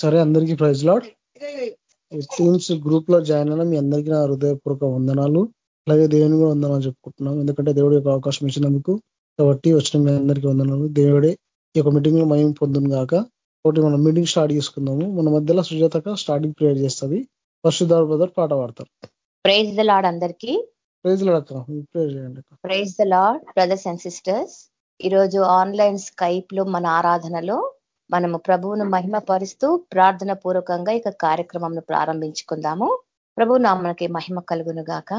సరే అందరికీ praise lord. Teams గ్రూప్లో జాయిన్ అయినా మీ అందరికీ నా హృదయపూర్వక వందనాలు. అలాగే దేవుని కూడా వందనాలు చెప్పుకుంటున్నాం. ఎందుకంటే దేవుడి యొక్క అవకాశం ఇచ్చినందుకు కాబట్టి వచ్చిన మీ అందరికీ వందనాలు. దేవుడే ఈ యొక్క మీటింగ్లో మేము పొందును గాక ఒకటి మనం మీటింగ్ స్టార్ట్ చేసుకుందాము. మన మధ్యలో సుజాతక స్టార్టింగ్ ప్రేయర్ చేస్తుంది. పరిశుద్ధారు బ్రదర్ పాట పాడతారు ప్రైజ్ ద లాడ్ అందరికీ. ప్రైజ్ లాడ్ ప్రేయర్ చేయండి praise the lord brothers and sisters ఈరోజు ఆన్లైన్ స్కైప్లో మన ఆరాధనలో మనము ప్రభువును మహిమపరుస్తూ ప్రార్థన పూర్వకంగా ఇక కార్యక్రమం ప్రారంభించుకుందాము. ప్రభు నామనకి మహిమ కలుగును గాక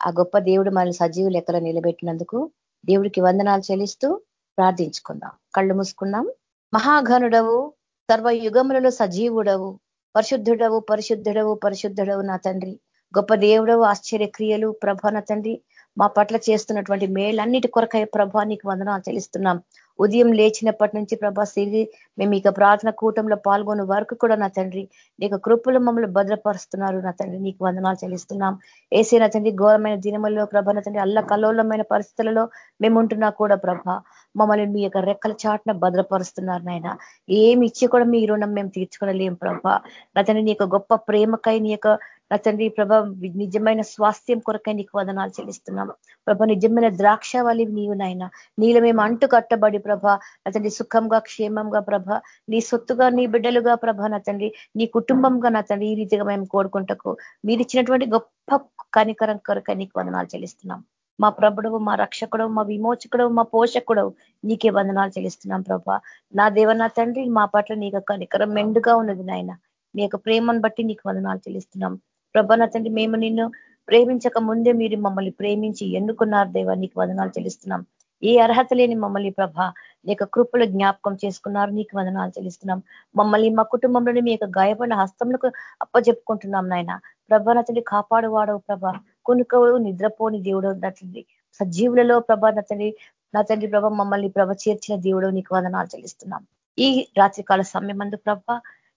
ఆ గొప్ప దేవుడు మనల్ని సజీవ లెక్కలో నిలబెట్టినందుకు దేవుడికి వందనాలు చెల్లిస్తూ ప్రార్థించుకుందాం. కళ్ళు మూసుకుందాం మహాఘనుడవు సర్వ యుగములలో సజీవుడవు పరిశుద్ధుడవు పరిశుద్ధుడవు పరిశుద్ధుడవు నా తండ్రి. గొప్ప దేవుడవు ఆశ్చర్య క్రియలు ప్రభ నా తండ్రి. మా పట్ల చేస్తున్నటువంటి మేలన్నిటి కొరకై ప్రభా నీకు వందనాలు చెల్లిస్తున్నాం. ఉదయం లేచినప్పటి నుంచి ప్రభా సిరి మేము ఇక ప్రార్థన కూటంలో పాల్గొన్న వరకు కూడా నా తండ్రి నీకు కృపలు మమ్మల్ని భద్రపరుస్తున్నారు నా తండ్రి నీకు వందనాలు చెల్లిస్తున్నాం. ఏసీ నా తండ్రి ఘోరమైన దినముల్లో ప్రభ నా తండ్రి అల్ల కల్లోలమైన పరిస్థితులలో మేము ఉంటున్నా కూడా ప్రభ. మమ్మల్ని మీ యొక్క రెక్కల చాటున భద్రపరుస్తున్నారు నాయన. ఏమి ఇచ్చి కూడా మీ రుణం మేము తీర్చుకోలేం ప్రభ. నా తండ్రి నీ గొప్ప ప్రేమకై నీ యొక్క నా తండ్రి ప్రభ నిజమైన స్వాస్థ్యం కొరకై నీకు వదనాలు చెల్లిస్తున్నాము. ప్రభ నిజమైన ద్రాక్షవాలి నీవు నాయన. నీళ్ళు మేము అంటు కట్టబడి ప్రభ అతని సుఖంగా క్షేమంగా ప్రభ నీ సొత్తుగా నీ బిడ్డలుగా ప్రభ నా తండ్రి నీ కుటుంబంగా నా తండ్రి ఈ రీతిగా మేము కోరుకుంటకు మీరు ఇచ్చినటువంటి గొప్ప కనికరం కొరకై నీకు వదనాలు చెల్లిస్తున్నాం. మా ప్రభుడవు మా రక్షకుడు మా విమోచకుడు మా పోషకుడు నీకే వందనాలు చెల్లిస్తున్నాం ప్రభా. నా దేవ నా తండ్రి మా పట్ల నీకు కనికరం మెండుగా ఉన్నది నాయన. నీ యొక్క ప్రేమను బట్టి నీకు వందనాలు చెల్లిస్తున్నాం. ప్రభా నా తండ్రి మేము నిన్ను ప్రేమించక ముందే మీరు మమ్మల్ని ప్రేమించి ఎన్నుకున్నారు దేవా నీకు వదనాలు చెల్లిస్తున్నాం. ఏ అర్హత లేని మమ్మల్ని ప్రభ నీకు కృపలు జ్ఞాపకం చేసుకున్నారు నీకు వదనాలు చెల్లిస్తున్నాం. మమ్మల్ని మా కుటుంబంలోని మీ యొక్క గాయపడిన హస్తములకు అప్పజెప్పుకుంటున్నాం నాయన. ప్రభ తండ్రి కాపాడువాడవు ప్రభ. కొనుకవు నిద్రపోని దేవుడు నచ్చండి సజీవులలో ప్రభ నతండి నా తండ్రి ప్రభ మమ్మల్ని ప్రభ చేర్చిన దేవుడు నీకు వదనాలు చెల్లిస్తున్నాం. ఈ రాత్రికాల సమయం అందు ప్రభ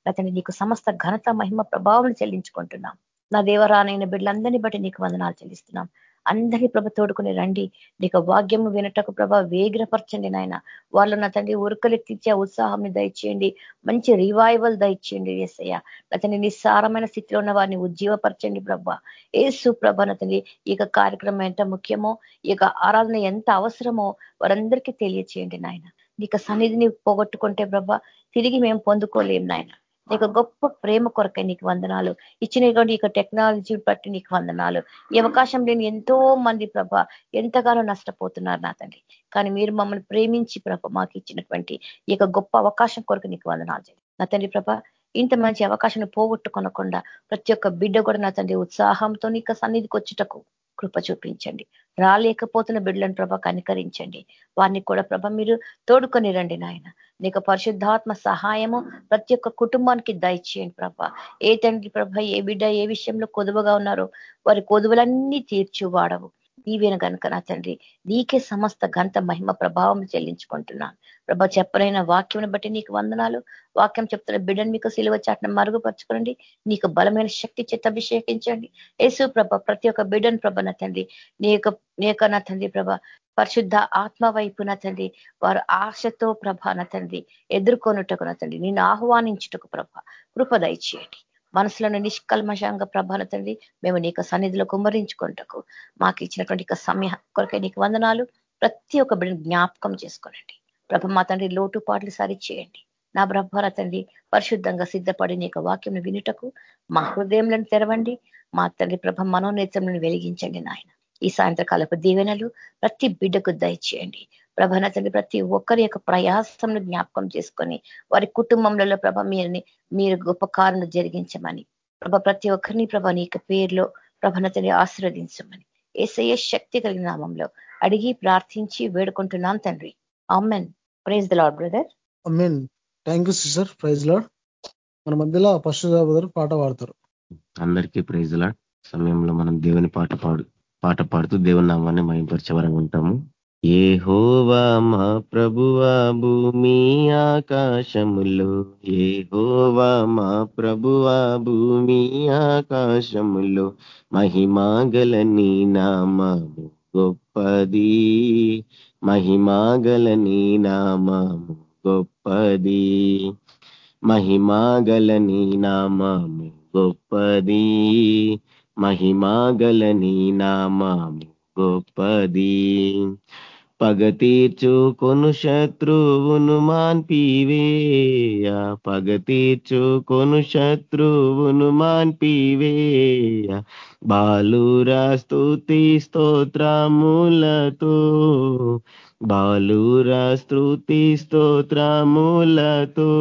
అతని నీకు సమస్త ఘనత మహిమ ప్రభావం చెల్లించుకుంటున్నాం. నా దేవరానైన బిడ్డలందరినీ బట్టి నీకు వందనాలు చెల్లిస్తున్నాం. అందరి ప్రభ తోడుకుని రండి. నీకు వాగ్యము వినటకు ప్రభ వేగ్రపరచండి నాయన. వాళ్ళు నా తండ్రి ఉరుకలెత్తించే ఉత్సాహం దయచేయండి. మంచి రివైవల్ దయచేయండి ఏసయ్య. అతని నిస్సారమైన స్థితిలో ఉన్న వారిని ఉజ్జీవపరచండి ప్రభ. ఏసు ప్రభ తండ్రి ఈ కార్యక్రమం ఎంత ముఖ్యమో ఈ ఆరాధన ఎంత అవసరమో వారందరికీ తెలియచేయండి నాయన. నీకు సన్నిధిని పోగొట్టుకుంటే ప్రభ తిరిగి మేము పొందుకోలేం నాయన. నీకు గొప్ప ప్రేమ కొరకై నీకు వందనాలు. ఇచ్చినటువంటి ఇక టెక్నాలజీ బట్టి నీకు వందనాలు. ఈ అవకాశం లేని ఎంతో మంది ప్రభ ఎంతగానో నష్టపోతున్నారు నా తండ్రి. కానీ మీరు మమ్మల్ని ప్రేమించి ప్రభ మాకు ఇచ్చినటువంటి ఈ గొప్ప అవకాశం కొరకు నీకు వందనాలు. నా తండ్రి ప్రభ ఇంత మంచి అవకాశాన్ని పోగొట్టుకొనకుండా ప్రతి ఒక్క బిడ్డ కూడా నా తండ్రి ఉత్సాహంతో ఇక సన్నిధికి వచ్చుటకు కృప చూపించండి. రాలేకపోతున్న బిడ్డలను ప్రభ కనికరించండి. వారిని కూడా ప్రభ మీరు తోడుకొని రండి నాయన. నీకు పరిశుద్ధాత్మ సహాయము ప్రతి ఒక్క కుటుంబానికి దయచేయండి ప్రభ. ఏ తండ్రి ప్రభ ఏ బిడ్డ ఏ విషయంలో కొదువగా ఉన్నారో వారి కొదువులన్నీ తీర్చి వాడవు నీవేన కనుక నా తండ్రి నీకే సమస్త గంత మహిమ ప్రభావం చెల్లించుకుంటున్నాను. ప్రభ చెప్పరైన వాక్యం బట్టి నీకు వందనాలు. వాక్యం చెప్తున్న బిడ్డను మీకు సిలువ చాట్న మరుగుపరచుకోండి నీకు బలమైన శక్తి చేత అభిషేకించండి. యేసు ప్రభ ప్రతి ఒక్క బిడ్డను ప్రభ నా తండ్రి నీ యొక్క నీ యొక్క నా తండ్రి ప్రభ పరిశుద్ధ ఆత్మ వైపు నా తండ్రి వారు ఆశతో ప్రభ నా తండ్రి ఎదుర్కొనుటకు నా తండ్రి నిన్ను ఆహ్వానించుటకు ప్రభ కృప దయచేయండి. మనసులను నిష్కల్మషంగా ప్రభాన తండ్రి మేము నీకు సన్నిధిలో కుమ్మరించుకుంటకు మాకు ఇచ్చినటువంటి సమయ కొరకే నీకు వందనాలు. ప్రతి ఒక్క బిడ్డను జ్ఞాపకం చేసుకోనండి. ప్రభ మా తండ్రి లోటుపాట్లు సరిచేయండి. నా బ్రహ్మర తండ్రి పరిశుద్ధంగా సిద్ధపడి నీ వాక్యం వినుటకు మా హృదయంలను తెరవండి. మా తండ్రి ప్రభ మనోనేత్రంలను వెలిగించండి నాయన. ఈ సాయంత్రకాలపు దీవెనలు ప్రతి బిడ్డకు దయచేయండి. ప్రభన తండ్రి ప్రతి ఒక్కరి యొక్క ప్రయాసంను జ్ఞాపకం చేసుకొని వారి కుటుంబంలో ప్రభ మీరుని మీరు గొప్ప కారును జరిగించమని ప్రభ ప్రతి ఒక్కరిని ప్రభ నీ పేరులో ప్రభన తండ్రి ఆశీర్వదించమని ఏసయ్య శక్తి కలిగిన నామంలో అడిగి ప్రార్థించి వేడుకుంటున్నాం తండ్రి. Amen praise the lord brother amen thank you sister praise lord మన మధ్యలో పశుధా బ్రదర్ పాట పాడతారు. అందరికీ ప్రైజ్ లాడ్ సమయంలో మనం దేవుని పాట పాడు పాట పాడుతూ దేవుని నామాన్ని మయంపరిచేవరంగా ఉంటాము. ఏహోవా మా ప్రభువా భూమి ఆకాశములు. ఏహోవా మా ప్రభువా భూమి ఆకాశములు. మహిమాగల నీ నామము గొప్పది. మహిమాగల నీ నామము గొప్పది. మహిమాగల నీ నామము గొప్పది. మహిమాగల నీ నామము గొప్పది. పగ తీర్చుకొను శత్రువును మాన్పివేయ పగ తీర్చుకొను శత్రువును మాన్పివేయ బాలురా స్తుతి స్తోత్రములతో. బాలురా స్తుతి స్తోత్రములతో.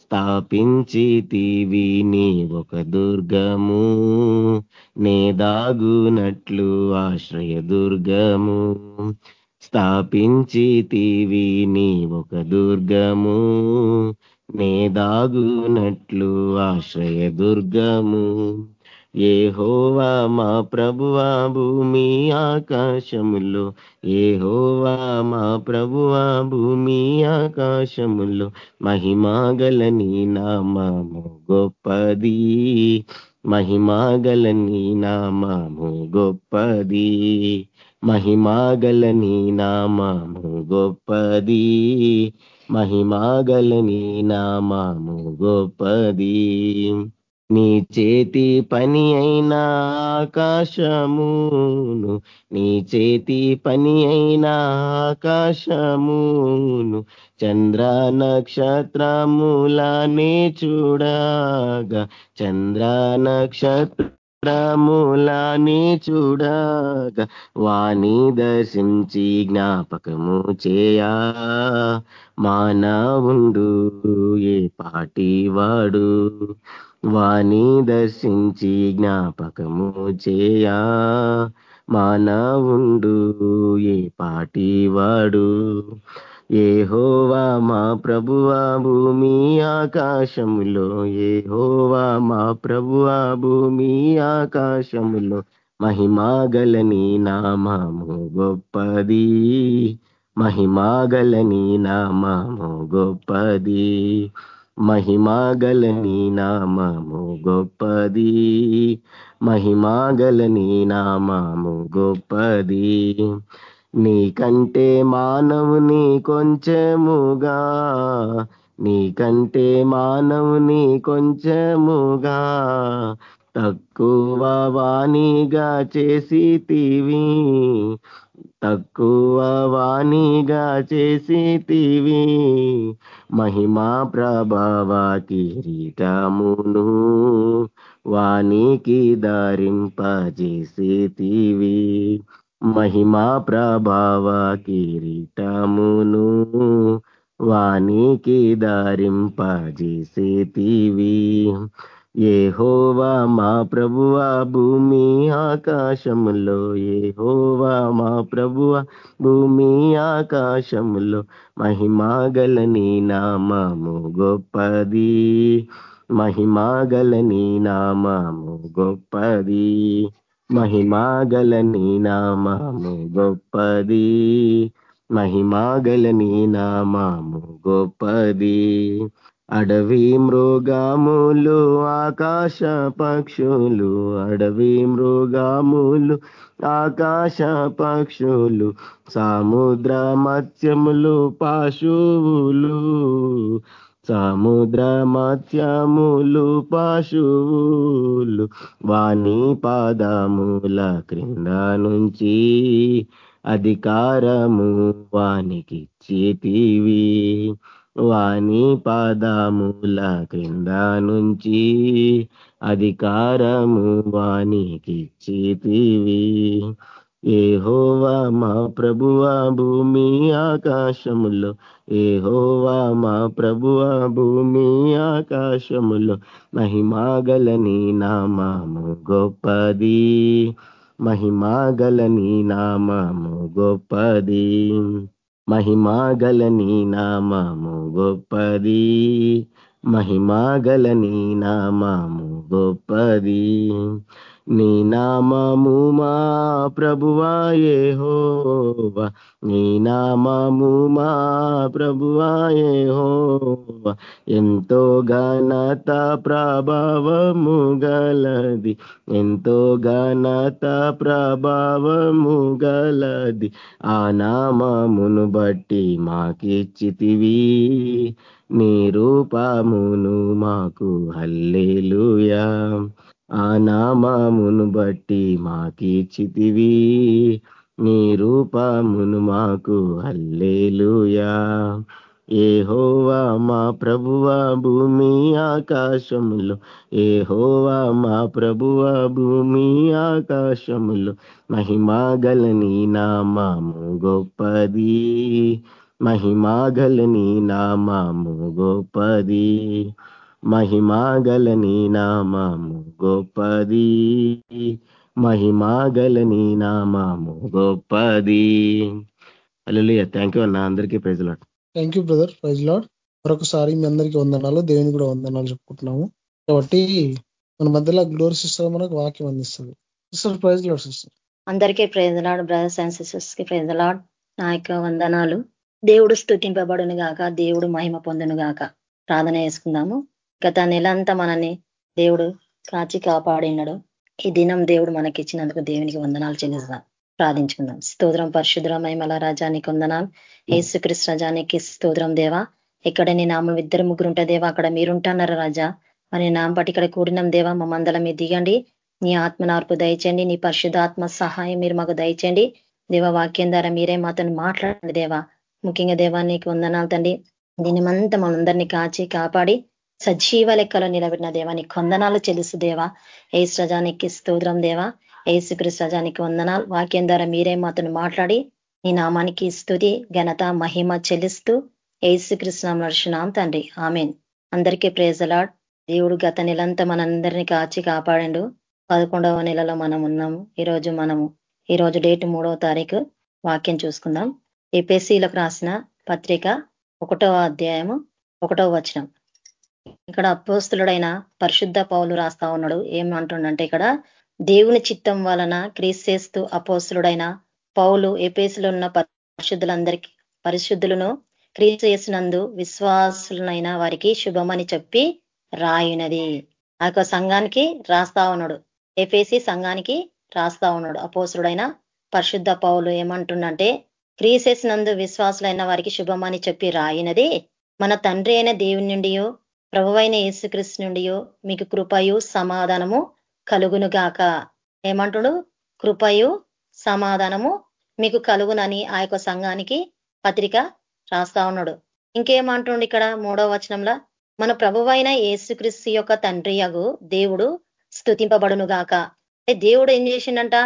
స్థాపించితివి నీ ఒక దుర్గము. నే దాగునట్లు ఆశ్రయ దుర్గము. స్థాపించితివి నీ ఒక దుర్గము. నే దాగునట్లు ఆశ్రయ దుర్గము. ఏహోవా మా ప్రభువా భూమి ఆకాశములో. హోవా మా ప్రభువా భూమి ఆకాశములో. మహిమాగల నీ నామము గొప్పది. మహిమాగల నీ నామము గొప్పది. మహిమాగల నీ నామము గొప్పది. మహిమాగల నీ నామము గొప్పది. నీ చేతి పని అయిన ఆకాశమును నీ చేతి పని అయిన ఆకాశమును చంద్ర నక్షత్రములనే చూడగా చంద్ర నక్షత్ర నక్షత్రములని చూడగా వాణి దర్శించి జ్ఞాపకము చేయా. మానవుండు ఏ పాటివాడు వాణి దర్శించి జ్ఞాపకము చేయా. మానవుండు ఏ పాటివాడు ఏహోవా మా ప్రభువా భూమి ఆకాశములో. ఏహోవా మా ప్రభువా భూమి ఆకాశములో. మహిమాగలని నామము గొప్పది. మహిమాగలని నామము గొప్పది. మహిమాగలని నామము గొప్పది. మహిమాగలని నామము గొప్పది. నీకంటే మానవుని కొంచెముగా నీకంటే మానవుని కొంచెముగా తక్కువ వాణిగా చేసి తీవి తక్కువ వాణిగా చేసి తీవి మహిమా ప్రభావ కిరీటమును వానికి ధరింపజేసితివి. మహిమా ప్రభావ కిరీటమును వానికి ధరింపజేసితివి. ఏహోవా మా ప్రభువా భూమి ఆకాశములో. ఏహోవా మా ప్రభువా భూమి ఆకాశములో. మహిమాగల నీ నామము గొప్పది. మహిమాగల నీ నామము గొప్పది. మహిమాగల నీ నామము గొప్పది. మహిమాగల నీ నామము గొప్పది. అడవి మృగాములు ఆకాశ పక్షులు అడవి మృగాములు ఆకాశ పక్షులు సముద్ర మత్స్యములు పశువులు సముద్ర మత్యములు పశువులు వాణి పాదముల క్రింద నుంచి అధికారము వానికి చేతివి వాణి పాదముల క్రింద నుంచి అధికారము వానికి చేతివి ఏహోవా మా ప్రభువా భూమి ఆకాశములో. ఏహోవా మా ప్రభువా భూమి ఆకాశములో. మహిమాగలని నామాము నామము గొప్పది. మహిమాగలని నామాము నామము గొప్పది. మహిమాగలని నామాము నామము గొప్పది. మహిమాగలని నామాము నామము గొప్పది. నీ నామము మా ప్రభువా యెహోవా. నీ నామము మా ప్రభువా యెహోవా. ఎంతో ఘనత ప్రభావము గలది. ఎంతో ఘనత ప్రభావము గలది. ఆ నామమును బట్టి మాకిచ్చితివి. నీ రూపమును మాకు హల్లేలుయా. ఆ నామామును బట్టి మాకిచ్చితివి. నీ రూపమును మాకు హల్లేలుయా ఏహోవా మా ప్రభువా భూమి ఆకాశములు. ఏహోవా మా ప్రభువా భూమి ఆకాశములు. మహిమా నామాము గొప్పది. మహిమా నామాము గొప్పది. మహిమా గల గొప్పది. మహిమా గల నీ నామము గొప్పది. అల్లుయ్య థ్యాంక్ యూ అన్న. అందరికీ ప్రజలాడు thank you brother praise lord మరొకసారి మీ అందరికీ వందనాలు. దేవుని కూడా వందనాలు చెప్పుకుంటున్నాము. కాబట్టి మన మధ్యలో గ్లోరీ సిస్టర్ మనకు వాక్యం అందిస్తుంది. సిస్టర్ ప్రైజ్ లాడ్ సిస్టర్ అందరికీ ప్రేజలాడు బ్రదర్స్ అండ్ సిస్టర్స్కి ప్రేజలాడ్ నా యొక్క వందనాలు. దేవుడు స్థుతింపబడును గాక. దేవుడు మహిమ పొందును గాక. ప్రార్థన చేసుకుందాము. గత నెలంతా మనల్ని దేవుడు కాచి కాపాడినడు. ఈ దినం దేవుడు మనకిచ్చినందుకు దేవునికి వందనాలు చెల్లిస్తాం ప్రార్థించుకుందాం. స్తోత్రం పరిశుద్రమయమల రాజానికి వందనాలు. ఏసుక్రీస్తు రజానికి స్తోత్రం దేవా. ఇక్కడ నీ నామం ఇద్దరు ముగ్గురు ఉంటే దేవా అక్కడ మీరుంటున్నారు రాజా. మరి నామ పట్టి ఇక్కడ కూడినాం దేవా మా మందల మీద దిగండి. నీ ఆత్మ నార్పు దయచేయండి నీ పరిశుద్ధాత్మ సహాయం మీరు మాకు దయచేయండి. దేవ వాక్యం ద్వారా మీరే మాతను మాట్లాడండి దేవా. ముఖ్యంగా దేవా నీకు వందనాలు తండ్రి. దీనిమంతా మనందరినీ కాచి కాపాడి సజీవ లెక్కలో నిలబెట్టిన దేవా నీకు వందనాలు చెల్లిస్తు దేవా. ఏ సజానికి స్తోత్రం దేవా. ఏసుక్రీ సజానికి వందనాలు. వాక్యం ద్వారా మీరే మాతను మాట్లాడి నీ నామానికి స్థుతి ఘనత మహిమ చెల్లిస్తూ ఏసుకృష్ణం నడుచున్నాం తండ్రి. ఆమెన్. అందరికీ ప్రేజలాడ్ దేవుడు గత నెలంతా మనందరినీ కాచి కాపాడండు. పదకొండవ నెలలో మనం ఉన్నాము. ఈరోజు మనము ఈరోజు డేట్ మూడవ తారీఖు వాక్యం చూసుకుందాం. ఏపీసీలకు రాసిన పత్రిక ఒకటవ అధ్యాయము ఒకటవ వచనం. ఇక్కడ అపోస్తులుడైన పరిశుద్ధ పౌలు రాస్తా ఉన్నాడు. ఏమంటుండంటే ఇక్కడ దేవుని చిత్తం వలన క్రీస్తేస్తూ అపోస్తులుడైన పౌలు ఎపేసులు ఉన్న పరిశుద్ధులందరికీ పరిశుద్ధులను క్రీస్తు చేసినందు విశ్వాసులైన వారికి శుభమని చెప్పి రాయినది. ఆ యొక్క సంఘానికి రాస్తా ఉన్నాడు. ఎఫేసి సంఘానికి రాస్తా ఉన్నాడు. అపోసుడైన పరిశుద్ధ పౌలు ఏమంటుండంటే క్రీసేసినందు విశ్వాసులైన వారికి శుభమని చెప్పి రాయినది. మన తండ్రి అయిన దేవుని నుండి ప్రభువైన యేసుక్రీస్తు నుండి మీకు కృపయు సమాధానము కలుగునుగాక. ఏమంటుడు? కృపయు సమాధానము మీకు కలుగునని ఆ యొక్క సంఘానికి పత్రిక రాస్తా ఉన్నాడు. ఇంకేమంటుండు ఇక్కడ మూడవ వచనంలో? మన ప్రభువైన యేసుక్రీస్తు యొక్క తండ్రి యగు దేవుడు స్తుతింపబడును గాక దేవుడు ఏం చేసిండంట?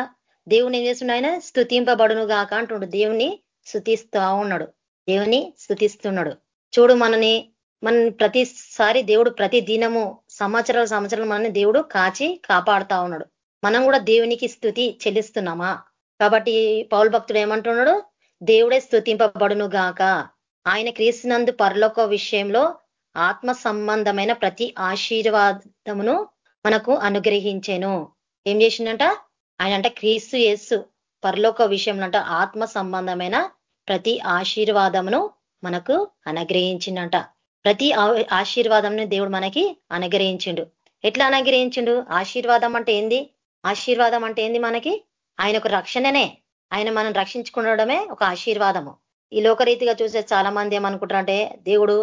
దేవుని ఏం చేసిండు ఆయన? స్థుతింపబడును గాక అంటుండు. దేవుని స్థుతిస్తా ఉన్నాడు. దేవుని స్థుతిస్తున్నాడు చూడు మనని మన ప్రతిసారి దేవుడు ప్రతి దినము సంవత్సరాల సంవత్సరాలు మనల్ని దేవుడు కాచి కాపాడుతా ఉన్నాడు. మనం కూడా దేవునికి స్థుతి చెల్లిస్తున్నామా? కాబట్టి పౌల్ భక్తుడు ఏమంటున్నాడు? దేవుడే స్థుతింపబడును గాక. ఆయన క్రీస్తునందు పరలోక విషయంలో ఆత్మ సంబంధమైన ప్రతి ఆశీర్వాదమును మనకు అనుగ్రహించాను. ఏం చేసిందంట ఆయన అంటే క్రీస్తు యేసు పరలోక విషయంలో అంట ఆత్మ సంబంధమైన ప్రతి ఆశీర్వాదమును మనకు అనుగ్రహించిందంట ప్రతి ఆశీర్వాదంని దేవుడు మనకి అనుగ్రహించిండు. ఎట్లా అనుగ్రహించిండు? ఆశీర్వాదం అంటే ఏంది? ఆశీర్వాదం అంటే ఏంది మనకి? ఆయన ఒక రక్షణనే. ఆయన మనం రక్షించుకుండడమే ఒక ఆశీర్వాదము. ఈ లోకరీతిగా చూసే చాలా మంది ఏమనుకుంటారంటే దేవుడు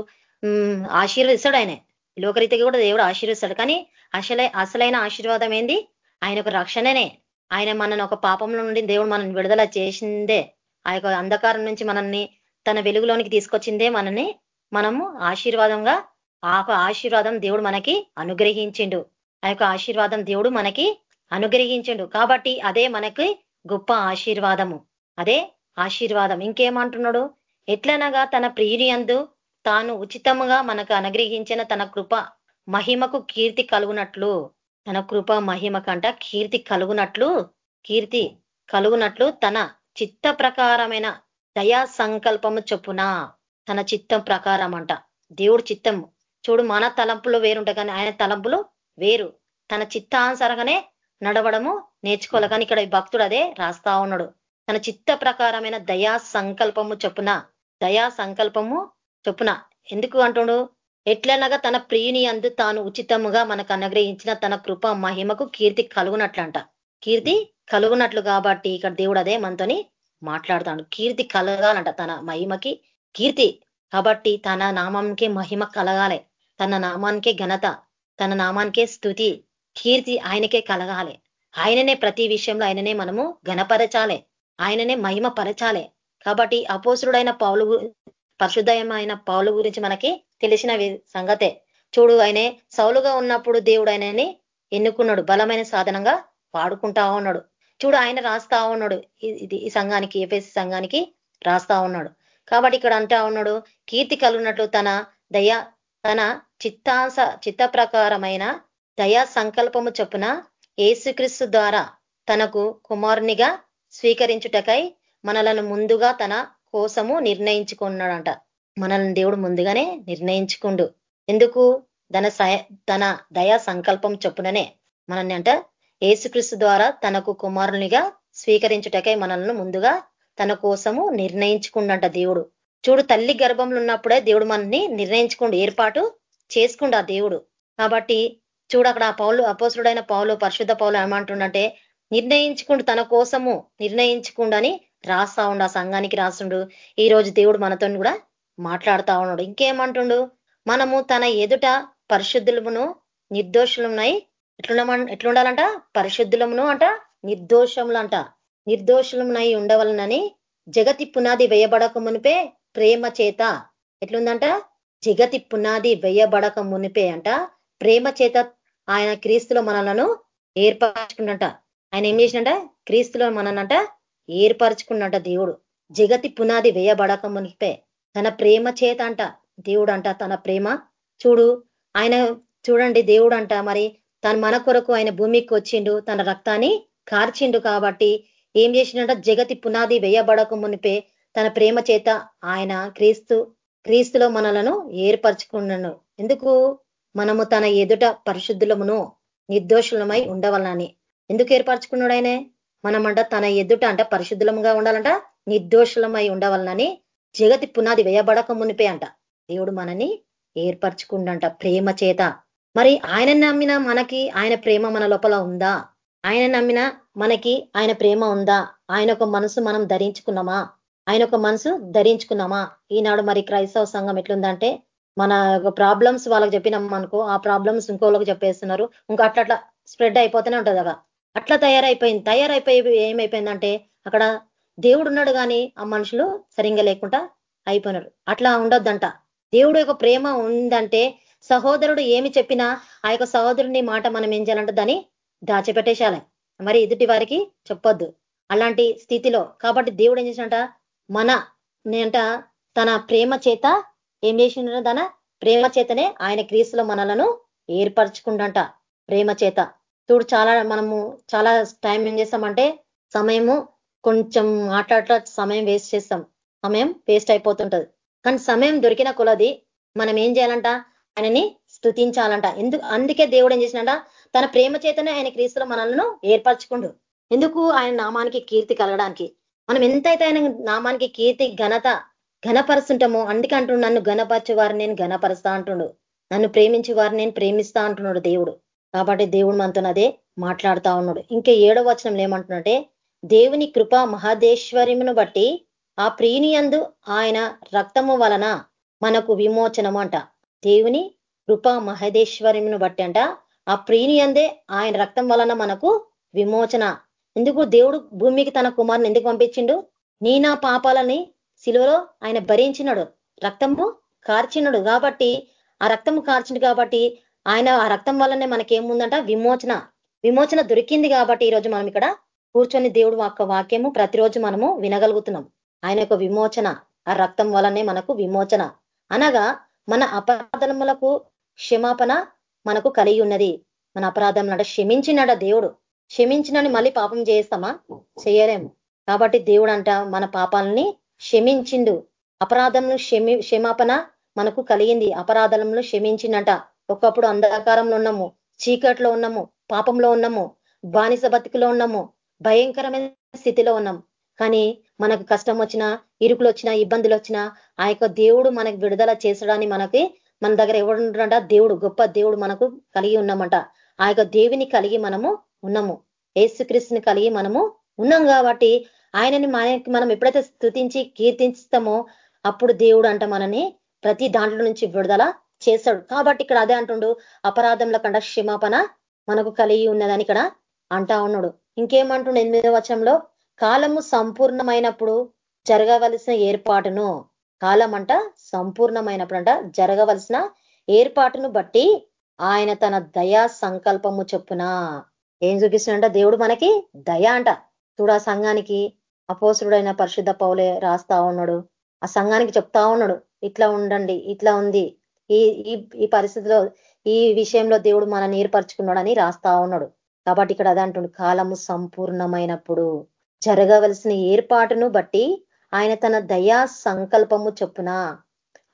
ఆశీర్వదిస్తాడు ఆయనే. లోకరీతిగా కూడా దేవుడు ఆశీర్వదిస్తాడు. కానీ అసలై అసలైన ఆశీర్వాదం ఏంది? ఆయన ఒక రక్షణనే. ఆయన మనని ఒక పాపంలో నుండి దేవుడు మనల్ని విడుదల చేసిందే. ఆ యొక్క అంధకారం నుంచి మనల్ని తన వెలుగులోనికి తీసుకొచ్చిందే మనని మనము ఆశీర్వాదంగా ఆ ఆశీర్వాదం దేవుడు మనకి అనుగ్రహించిండు. ఆ యొక్క ఆశీర్వాదం దేవుడు మనకి అనుగ్రహించిండు. కాబట్టి అదే మనకి గొప్ప ఆశీర్వాదము. అదే ఆశీర్వాదం. ఇంకేమంటున్నాడు? ఎట్లనగా తన ప్రియుని అందు తాను ఉచితముగా మనకు అనుగ్రహించిన తన కృప మహిమకు కీర్తి కలుగునట్లు తన కృప మహిమ కంట కీర్తి కలుగునట్లు కీర్తి కలుగునట్లు తన చిత్త ప్రకారమైన దయా సంకల్పము చొప్పున తన చిత్తం ప్రకారం అంట దేవుడు చిత్తము చూడు మన తలంపులో వేరుంటాయి కానీ ఆయన తలంపులు వేరు. తన చిత్తానుసారంగానే నడవడము నేర్చుకోవాలి. కానీ ఇక్కడ భక్తుడు అదే రాస్తా ఉన్నాడు. తన చిత్త ప్రకారమైన దయా సంకల్పము చొప్పున దయా సంకల్పము చొప్పున. ఎందుకు అంటుడు? ఎట్లనగా తన ప్రియుని అందు తాను ఉచితముగా మనకు అనుగ్రహించిన తన కృప మహిమకు కీర్తి కలుగునట్లంట. కీర్తి కలుగునట్లు కాబట్టి ఇక్కడ దేవుడు అదే మనతోని మాట్లాడుతాడు. కీర్తి కలగాలంట తన మహిమకి కీర్తి. కాబట్టి తన నామంకే మహిమ కలగాలి. తన నామానికే ఘనత తన నామానికే స్థుతి కీర్తి ఆయనకే కలగాలి. ఆయననే ప్రతి విషయంలో ఆయననే మనము ఘనపరచాలి. ఆయననే మహిమ పరచాలి కాబట్టి అపోసురుడైన పౌలు పరిశుద్ధమైన పౌలు గురించి మనకి తెలిసిన సంగతే. చూడు ఆయనే సౌలుగా ఉన్నప్పుడు దేవుడు ఆయనని ఎన్నుకున్నాడు. బలమైన సాధనంగా వాడుకుంటా ఉన్నాడు. చూడు ఆయన రాస్తా ఉన్నాడు. ఇది ఈ సంఘానికి ఏపీఎస్ సంఘానికి రాస్తా ఉన్నాడు. కాబట్టి ఇక్కడ అంటా ఉన్నాడు కీర్తి కలిగినట్లు తన దయ తన చిత్తాస చిత్త ప్రకారమైన దయా సంకల్పము చొప్పున ఏసుక్రీస్తు ద్వారా తనకు కుమారునిగా స్వీకరించుటకై మనలను ముందుగా తన కోసము నిర్ణయించుకున్నాడంట. మనల్ని దేవుడు ముందుగానే నిర్ణయించుకుండు. ఎందుకు? తన తన దయా సంకల్పం చొప్పుననే మనల్ని అంట ఏసుక్రీస్తు ద్వారా తనకు కుమారునిగా స్వీకరించుటకై మనల్ని ముందుగా తన కోసము నిర్ణయించుకుండంట దేవుడు. చూడు తల్లి గర్భంలో ఉన్నప్పుడే దేవుడు మనల్ని నిర్ణయించుకుండు ఏర్పాటు చేసుకుండు ఆ దేవుడు. కాబట్టి చూడు అక్కడ ఆ పౌలు అపోసుడైన పౌలు పరిశుద్ధ పౌలు ఏమంటుండంటే నిర్ణయించుకుండు తన కోసము నిర్ణయించుకుండని రాస్తా ఉండు ఆ సంఘానికి రాస్తుండు. ఈ రోజు దేవుడు మనతో కూడా మాట్లాడుతా ఉన్నాడు. ఇంకేమంటుండు? మనము తన ఎదుట పరిశుద్ధులమును నిర్దోషులమునై ఎట్లుండమ ఎట్లుండాలంట? పరిశుద్ధులమును అంట నిర్దోషములంట. నిర్దోషులమునై ఉండవలనని జగతి పునాది వేయబడక మునిపే ప్రేమ చేత. ఎట్లుందంట? జగతి పునాది వేయబడక మునిపే అంట. ప్రేమ చేత ఆయన క్రీస్తులో మనలను ఏర్పరచుకుండంట ఆయన ఏం చేసినంట? క్రీస్తులో మననంట ఏర్పరచుకున్నట దేవుడు. జగతి పునాది వేయబడక మునిపే. తన ప్రేమ చేత అంట దేవుడు అంట తన ప్రేమ. చూడు ఆయన చూడండి దేవుడు అంట మరి తను మన కొరకు ఆయన భూమికి వచ్చిండు తన రక్తాన్ని కార్చిండు కాబట్టి ఏం చేసిండంట జగతి పునాది వేయబడక మునిపే తన ప్రేమ చేత ఆయన క్రీస్తు క్రీస్తులో మనలను ఏర్పరచుకున్నాను ఎందుకు? మనము తన ఎదుట పరిశుద్ధులమును నిర్దోషులమై ఉండవాలని ఎందుకు ఏర్పరచుకున్నాడు ఆయనే? మనమంట తన ఎదుట అంట పరిశుద్ధులముగా ఉండాలంట నిర్దోషులమై ఉండవాలని జగతి పునాది వేయబడక మునిపే అంట. దేవుడు మనని ఏర్పరచుకుండంట ప్రేమ చేత. మరి ఆయన నమ్మిన మనకి ఆయన ప్రేమ మన లోపల ఉందా? ఆయన నమ్మిన మనకి ఆయన ప్రేమ ఉందా? ఆయన ఒక మనసు మనం ధరించుకున్నామా? ఆయన ఒక మనసు ధరించుకున్నామా? ఈనాడు మరి క్రైస్తవ సంఘం ఎట్లుందంటే మన ప్రాబ్లమ్స్ వాళ్ళకి చెప్పినాం అనుకో ఆ ప్రాబ్లమ్స్ ఇంకోళ్ళకి చెప్పేస్తున్నారు. ఇంకా అట్లా అట్లా స్ప్రెడ్ అయిపోతూనే ఉంటుంది అలా అట్లా తయారైపోయింది. తయారైపోయి ఏమైపోయిందంటే అక్కడ దేవుడు ఉన్నాడు కానీ ఆ మనుషులు సరిగ్గా లేకుండా అయిపోయినారు. అట్లా ఉండొద్దంట. దేవుడు యొక్క ప్రేమ ఉందంటే సహోదరుడు ఏమి చెప్పినా ఆ యొక్క సహోదరుని మాట మనం ఏం చేయాలంటే దాన్ని దాచిపెట్టేశాలి మరి ఎదుటి వారికి చెప్పొద్దు. అలాంటి స్థితిలో కాబట్టి దేవుడు ఏం చేసినట మన నేంట తన ప్రేమ చేత ఏం చేసిండ తన ప్రేమ చేతనే ఆయన క్రీస్తులో మనలను ఏర్పరచుకుండంట. ప్రేమ చేత. చూడు చాలా మనము చాలా టైం ఏం చేస్తామంటే సమయము కొంచెం మాట్లాడట సమయం వేస్ట్ చేస్తాం. సమయం వేస్ట్ అయిపోతుంటది. కానీ సమయం దొరికిన కొలది మనం ఏం చేయాలంట? ఆయనని స్థుతించాలంట. ఎందుకు అందుకే దేవుడు ఏం చేసినట తన ప్రేమ చేతనే ఆయన క్రీస్తులో మనల్ని ఏర్పరచుకుండు. ఎందుకు ఆయన నామానికి కీర్తి కలగడానికి? మనం ఎంతైతే ఆయన నామానికి కీర్తి ఘనత ఘనపరుస్తుంటామో అందుకే అంటుండు నన్ను ఘనపరచు వారిని నేను ఘనపరుస్తా అంటుండు. నన్ను ప్రేమించే వారిని నేను ప్రేమిస్తా అంటున్నాడు దేవుడు. కాబట్టి దేవుడు మనతో అదే మాట్లాడుతా ఉన్నాడు. ఇంకా ఏడో వచనంలో ఏమంటున్నట్టే దేవుని కృప మహాదేశ్వర్యమును బట్టి ఆ ప్రీనియందు అందు ఆయన రక్తము వలన మనకు విమోచనము అంట. దేవుని కృప మహదేశ్వర్యమును బట్టి అంట. ఆ ప్రియుని అందే ఆయన రక్తం వలన మనకు విమోచన. ఎందుకు దేవుడు భూమికి తన కుమారుని ఎందుకు పంపించిండు? నీ నా పాపాలని శిలువలో ఆయన భరించినడు. రక్తము కార్చినడు కాబట్టి ఆ రక్తము కార్చిండు కాబట్టి ఆయన ఆ రక్తం వల్లనే మనకేముందంట? విమోచన. విమోచన దొరికింది కాబట్టి ఈరోజు మనం ఇక్కడ కూర్చొని దేవుడు యొక్క వాక్యము ప్రతిరోజు మనము వినగలుగుతున్నాం. ఆయన యొక్క విమోచన. ఆ రక్తం వలనే మనకు విమోచన. అనగా మన అపరాధములకు క్షమాపణ మనకు కలిగి ఉన్నది. మన అపరాధములంట క్షమించినాడ దేవుడు? క్షమించినని మళ్ళీ పాపం చేస్తామా? చేయలేము. కాబట్టి దేవుడు అంట మన పాపాలని క్షమించిండు. అపరాధంను క్షమి క్షమాపణ మనకు కలిగింది. అపరాధంలో క్షమించిండట ఒకప్పుడు అంధకారంలో ఉన్నాము. చీకట్లో ఉన్నాము. పాపంలో ఉన్నాము. బానిస బతికిలో ఉన్నాము. భయంకరమైన స్థితిలో ఉన్నాం. కానీ మనకు కష్టం వచ్చినా ఇరుకులు వచ్చినా ఇబ్బందులు వచ్చినా ఆ యొక్క దేవుడు మనకి విడుదల చేసడాన్ని మనకి మన దగ్గర ఎవడుంటాడంట దేవుడు గొప్ప దేవుడు మనకు కలిగి ఉన్నామంట. ఆ యొక్క దేవిని కలిగి మనము ఉన్నాము. ఏసుక్రీస్తుని కలిగి మనము ఉన్నాం కాబట్టి ఆయనని మనకి మనం ఎప్పుడైతే స్థుతించి కీర్తిస్తామో అప్పుడు దేవుడు అంట మనని ప్రతి దాంట్లో నుంచి విడుదల చేస్తాడు. కాబట్టి ఇక్కడ అదే అంటుండు అపరాధంలో కంట క్షమాపణ మనకు కలిగి ఉన్నదని ఇక్కడ అంటా ఉన్నాడు. ఇంకేమంటుండు ఎనిమిదో వచనంలో? కాలము సంపూర్ణమైనప్పుడు జరగవలసిన ఏర్పాటును కాలం అంట సంపూర్ణమైనప్పుడు అంట జరగవలసిన ఏర్పాటును బట్టి ఆయన తన దయా సంకల్పము చొప్పున ఏం చూపిస్తుందంట దేవుడు మనకి దయ అంట. చూడు ఆ సంఘానికి అపోసుడైన పరిశుద్ధ పౌలే రాస్తా ఉన్నాడు. ఆ సంఘానికి చెప్తా ఉన్నాడు ఇట్లా ఉండండి ఇట్లా ఉంది. ఈ ఈ పరిస్థితిలో ఈ విషయంలో దేవుడు మనల్ని ఏర్పరచుకున్నాడని రాస్తా ఉన్నాడు. కాబట్టి ఇక్కడ అదంటుండు కాలము సంపూర్ణమైనప్పుడు జరగవలసిన ఏర్పాటును బట్టి ఆయన తన దయా సంకల్పము చొప్పున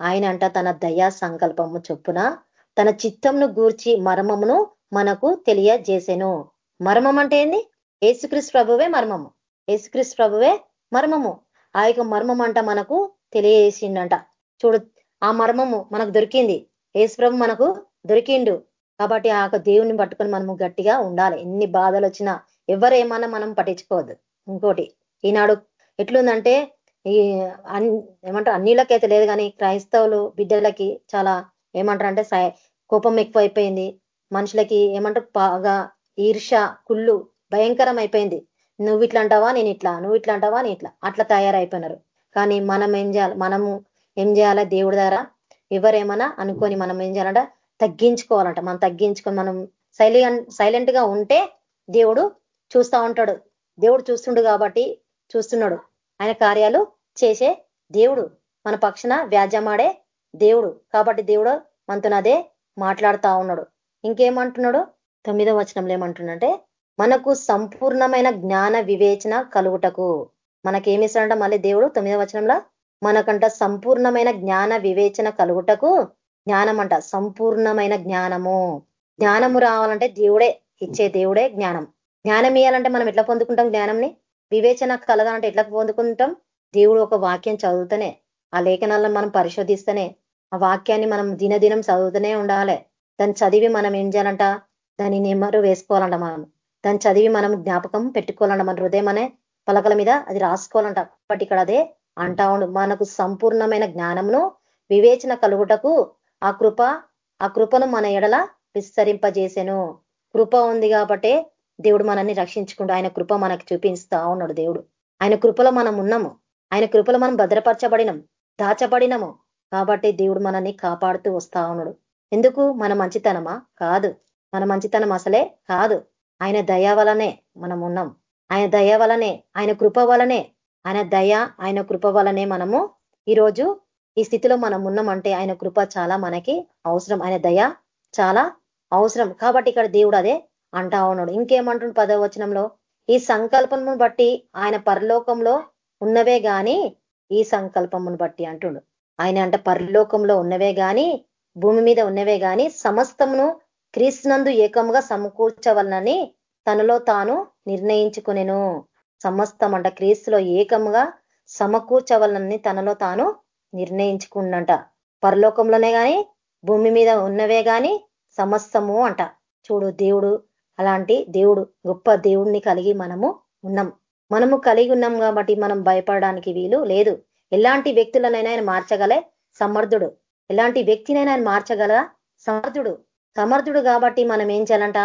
ఆయన అంట తన దయా సంకల్పము చొప్పున తన చిత్తంను గూర్చి మర్మమును మనకు తెలియజేసెను. మర్మం అంటే ఏంది? ఏసుక్రీస్ ప్రభువే మర్మము. ఏసుక్రీస్ ప్రభువే మర్మము. ఆ యొక్క మర్మం అంట మనకు తెలియజేసిండంట. చూడు ఆ మర్మము మనకు దొరికింది. ఏసుప్రభు మనకు దొరికిండు. కాబట్టి ఆ యొక్క దేవుని పట్టుకొని మనము గట్టిగా ఉండాలి. ఎన్ని బాధలు వచ్చినా ఎవరేమన్నా మనం పట్టించుకోవద్దు. ఇంకోటి ఈనాడు ఎట్లుందంటే ఈ ఏమంటారు అన్నిళ్ళకైతే లేదు కానీ క్రైస్తవులు బిడ్డలకి చాలా ఏమంటారు అంటే కోపం ఎక్కువైపోయింది. మనుషులకి ఏమంటారు బాగా ఈర్ష కుళ్ళు భయంకరం అయిపోయింది నువ్వు ఇట్లా అంటావా నేను ఇట్లా నువ్వు ఇట్లా అంటావా నేను ఇట్లా. అట్లా తయారైపోయినారు. కానీ మనం ఏం చేయాలి మనము ఏం చేయాలా దేవుడి ద్వారా ఎవరేమన్నా అనుకొని మనం ఏం చేయాలంట తగ్గించుకోవాలంట. మనం తగ్గించుకొని మనం సైలెంట్ సైలెంట్గా ఉంటే దేవుడు చూస్తా ఉంటాడు. దేవుడు చూస్తుండు కాబట్టి చూస్తున్నాడు. ఆయన కార్యాలు చేసే దేవుడు. మన పక్షన వ్యాజ్యమాడే దేవుడు. కాబట్టి దేవుడు మనతో అదే మాట్లాడుతా ఉన్నాడు. ఇంకేమంటున్నాడు? తొమ్మిదో వచనంలో ఏమంటున్నాడంటే మనకు సంపూర్ణమైన జ్ఞాన వివేచన కలుగుటకు. మనకేమిస్తాడంట మళ్ళీ దేవుడు తొమ్మిదో వచనంలో? మనకంట సంపూర్ణమైన జ్ఞాన వివేచన కలుగుటకు జ్ఞానం అంట సంపూర్ణమైన జ్ఞానము. జ్ఞానము రావాలంటే దేవుడే ఇచ్చే దేవుడే జ్ఞానం. జ్ఞానం ఇవ్వాలంటే మనం ఎట్లా పొందుకుంటాం జ్ఞానంని? వివేచన కలగాలంటే ఎట్లా పొందుకుంటాం? దేవుడు ఒక వాక్యం చదువుతూనే ఆ లేఖనాలను మనం పరిశోధిస్తేనే ఆ వాక్యాన్ని మనం దినదినం చదువుతూనే ఉండాలి. దాన్ని చదివి మనం ఏం చేయాలంట? దాన్ని నెమ్మరు వేసుకోవాలంట మనం. దాన్ని చదివి మనం జ్ఞాపకం పెట్టుకోవాలంట మన హృదయం అనే పలకల మీద అది రాసుకోవాలంట. కాబట్టి ఇక్కడ అదే అంటా మనకు సంపూర్ణమైన జ్ఞానమును వివేచన కలుగుటకు ఆ కృప ఆ కృపను మన ఎడల విస్తరింపజేసెను. కృప ఉంది కాబట్టే దేవుడు మనల్ని రక్షించుకుంటూ ఆయన కృప మనకి చూపిస్తా ఉన్నాడు దేవుడు. ఆయన కృపలో మనం ఉన్నాము. ఆయన కృపలో మనం భద్రపరచబడినం దాచబడినము. కాబట్టి దేవుడు మనల్ని కాపాడుతూ వస్తా ఉన్నాడు. ఎందుకు? మన మంచితనమా? కాదు. మన మంచితనం అసలే కాదు. ఆయన దయ వలనే మనం ఉన్నాం. ఆయన దయ వలనే ఆయన కృప వలనే ఆయన దయ ఆయన కృప వలనే మనము ఈరోజు ఈ స్థితిలో మనం ఉన్నామంటే ఆయన కృప చాలా మనకి అవసరం. ఆయన దయ చాలా అవసరం. కాబట్టి ఇక్కడ దేవుడు అదే అంటా ఉన్నాడు. ఇంకేమంటుండు పదవ వచనంలో ఈ సంకల్పమును బట్టి ఆయన పరలోకంలో ఉన్నవే గాని ఈ సంకల్పమును బట్టి అంటుండు. ఆయన అంట పరలోకంలో ఉన్నవే గాని భూమి మీద ఉన్నవే గాని సమస్తమును క్రీస్తునందు ఏకముగా సమకూర్చవలనని తనలో తాను నిర్ణయించుకునేను. సమస్తం అంట క్రీస్తులో ఏకముగా సమకూర్చవలనని తనలో తాను నిర్ణయించుకున్నంట. పరలోకంలోనే కానీ భూమి మీద ఉన్నవే కానీ సమస్తము అంట. చూడు దేవుడు అలాంటి దేవుడు గొప్ప దేవుడిని కలిగి మనము ఉన్నాం. మనము కలిగి ఉన్నాం కాబట్టి మనం భయపడడానికి వీలు లేదు. ఎలాంటి వ్యక్తులనైనా ఆయన మార్చగలే? సమర్థుడు. ఎలాంటి వ్యక్తినైనా ఆయన మార్చగల సమర్థుడు. సమర్థుడు కాబట్టి మనం ఏం చేయాలంట?